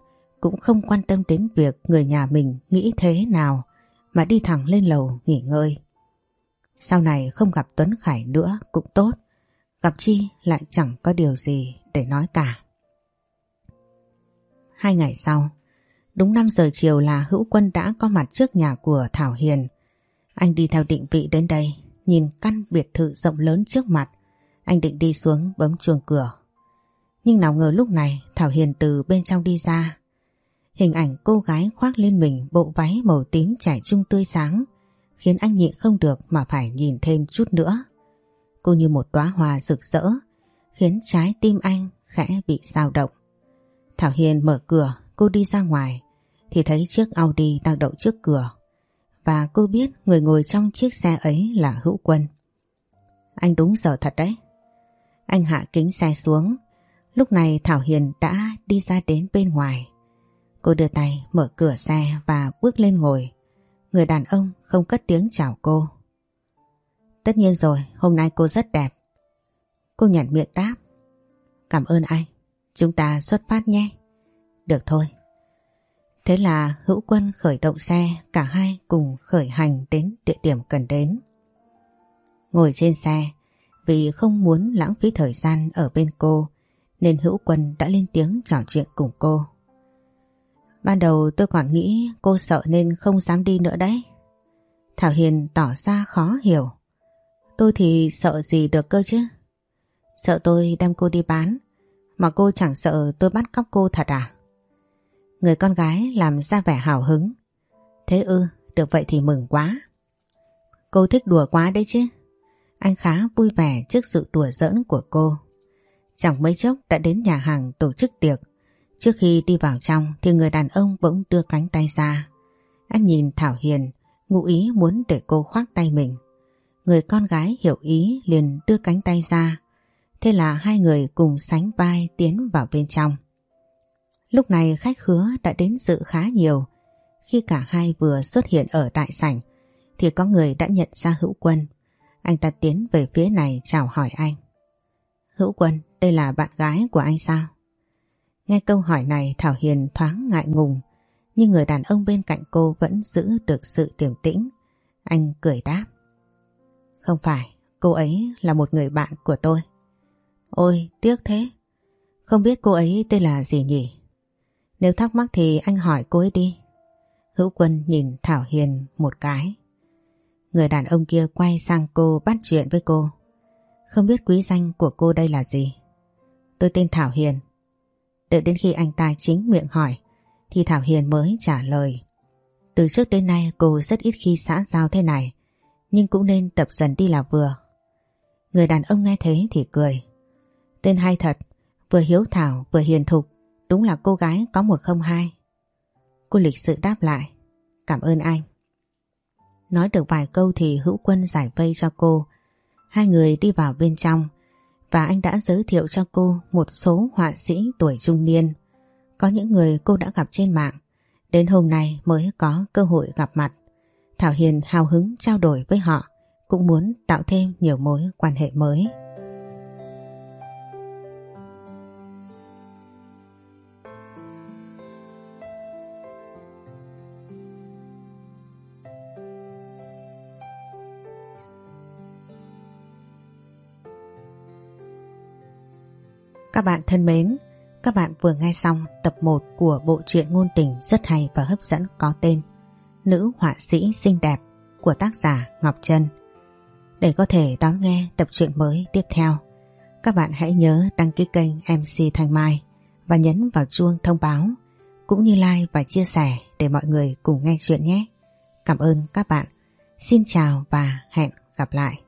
Speaker 2: cũng không quan tâm đến việc người nhà mình nghĩ thế nào mà đi thẳng lên lầu nghỉ ngơi. Sau này không gặp Tuấn Khải nữa cũng tốt, gặp Chi lại chẳng có điều gì để nói cả. Hai ngày sau, đúng 5 giờ chiều là hữu quân đã có mặt trước nhà của Thảo Hiền. Anh đi theo định vị đến đây, nhìn căn biệt thự rộng lớn trước mặt. Anh định đi xuống bấm chuông cửa. Nhưng nào ngờ lúc này Thảo Hiền từ bên trong đi ra. Hình ảnh cô gái khoác lên mình bộ váy màu tím trải trung tươi sáng, khiến anh nhịn không được mà phải nhìn thêm chút nữa. Cô như một đóa hoa rực rỡ, khiến trái tim anh khẽ bị dao động. Thảo Hiền mở cửa, cô đi ra ngoài, thì thấy chiếc Audi đang đậu trước cửa, và cô biết người ngồi trong chiếc xe ấy là Hữu Quân. Anh đúng giờ thật đấy. Anh hạ kính xe xuống Lúc này Thảo Hiền đã đi ra đến bên ngoài. Cô đưa tay mở cửa xe và bước lên ngồi. Người đàn ông không cất tiếng chào cô. Tất nhiên rồi, hôm nay cô rất đẹp. Cô nhận miệng đáp. Cảm ơn anh, chúng ta xuất phát nhé. Được thôi. Thế là hữu quân khởi động xe, cả hai cùng khởi hành đến địa điểm cần đến. Ngồi trên xe, vì không muốn lãng phí thời gian ở bên cô, nên hữu quân đã lên tiếng trò chuyện cùng cô. Ban đầu tôi còn nghĩ cô sợ nên không dám đi nữa đấy. Thảo Hiền tỏ ra khó hiểu. Tôi thì sợ gì được cơ chứ? Sợ tôi đem cô đi bán, mà cô chẳng sợ tôi bắt cóc cô thật à? Người con gái làm ra vẻ hào hứng. Thế ư, được vậy thì mừng quá. Cô thích đùa quá đấy chứ. Anh khá vui vẻ trước sự đùa giỡn của cô. Chẳng mấy chốc đã đến nhà hàng tổ chức tiệc. Trước khi đi vào trong thì người đàn ông bỗng đưa cánh tay ra. Anh nhìn Thảo Hiền, ngụ ý muốn để cô khoác tay mình. Người con gái hiểu ý liền đưa cánh tay ra. Thế là hai người cùng sánh vai tiến vào bên trong. Lúc này khách khứa đã đến dự khá nhiều. Khi cả hai vừa xuất hiện ở đại sảnh thì có người đã nhận ra hữu quân. Anh ta tiến về phía này chào hỏi anh. Hữu quân, đây là bạn gái của anh sao? Nghe câu hỏi này Thảo Hiền thoáng ngại ngùng, nhưng người đàn ông bên cạnh cô vẫn giữ được sự điềm tĩnh. Anh cười đáp. Không phải, cô ấy là một người bạn của tôi. Ôi, tiếc thế. Không biết cô ấy tên là gì nhỉ? Nếu thắc mắc thì anh hỏi cô ấy đi. Hữu Quân nhìn Thảo Hiền một cái. Người đàn ông kia quay sang cô bắt chuyện với cô. Không biết quý danh của cô đây là gì? Tôi tên Thảo Hiền. Đợi đến khi anh ta chính miệng hỏi thì Thảo Hiền mới trả lời. Từ trước đến nay cô rất ít khi xã giao thế này nhưng cũng nên tập dần đi là vừa. Người đàn ông nghe thế thì cười. Tên hay thật, vừa hiếu thảo vừa hiền thục, đúng là cô gái có một không hai. Cô lịch sự đáp lại. Cảm ơn anh. Nói được vài câu thì hữu quân giải vây cho cô. Hai người đi vào bên trong và anh đã giới thiệu cho cô một số họa sĩ tuổi trung niên. Có những người cô đã gặp trên mạng, đến hôm nay mới có cơ hội gặp mặt. Thảo Hiền hào hứng trao đổi với họ, cũng muốn tạo thêm nhiều mối quan hệ mới. Các bạn thân mến, Các bạn vừa nghe xong tập 1 của bộ truyện ngôn tình rất hay và hấp dẫn có tên Nữ họa sĩ xinh đẹp của tác giả Ngọc Trân. Để có thể đón nghe tập truyện mới tiếp theo, các bạn hãy nhớ đăng ký kênh MC Thanh Mai và nhấn vào chuông thông báo cũng như like và chia sẻ để mọi người cùng nghe chuyện nhé. Cảm ơn các bạn. Xin chào và hẹn gặp lại.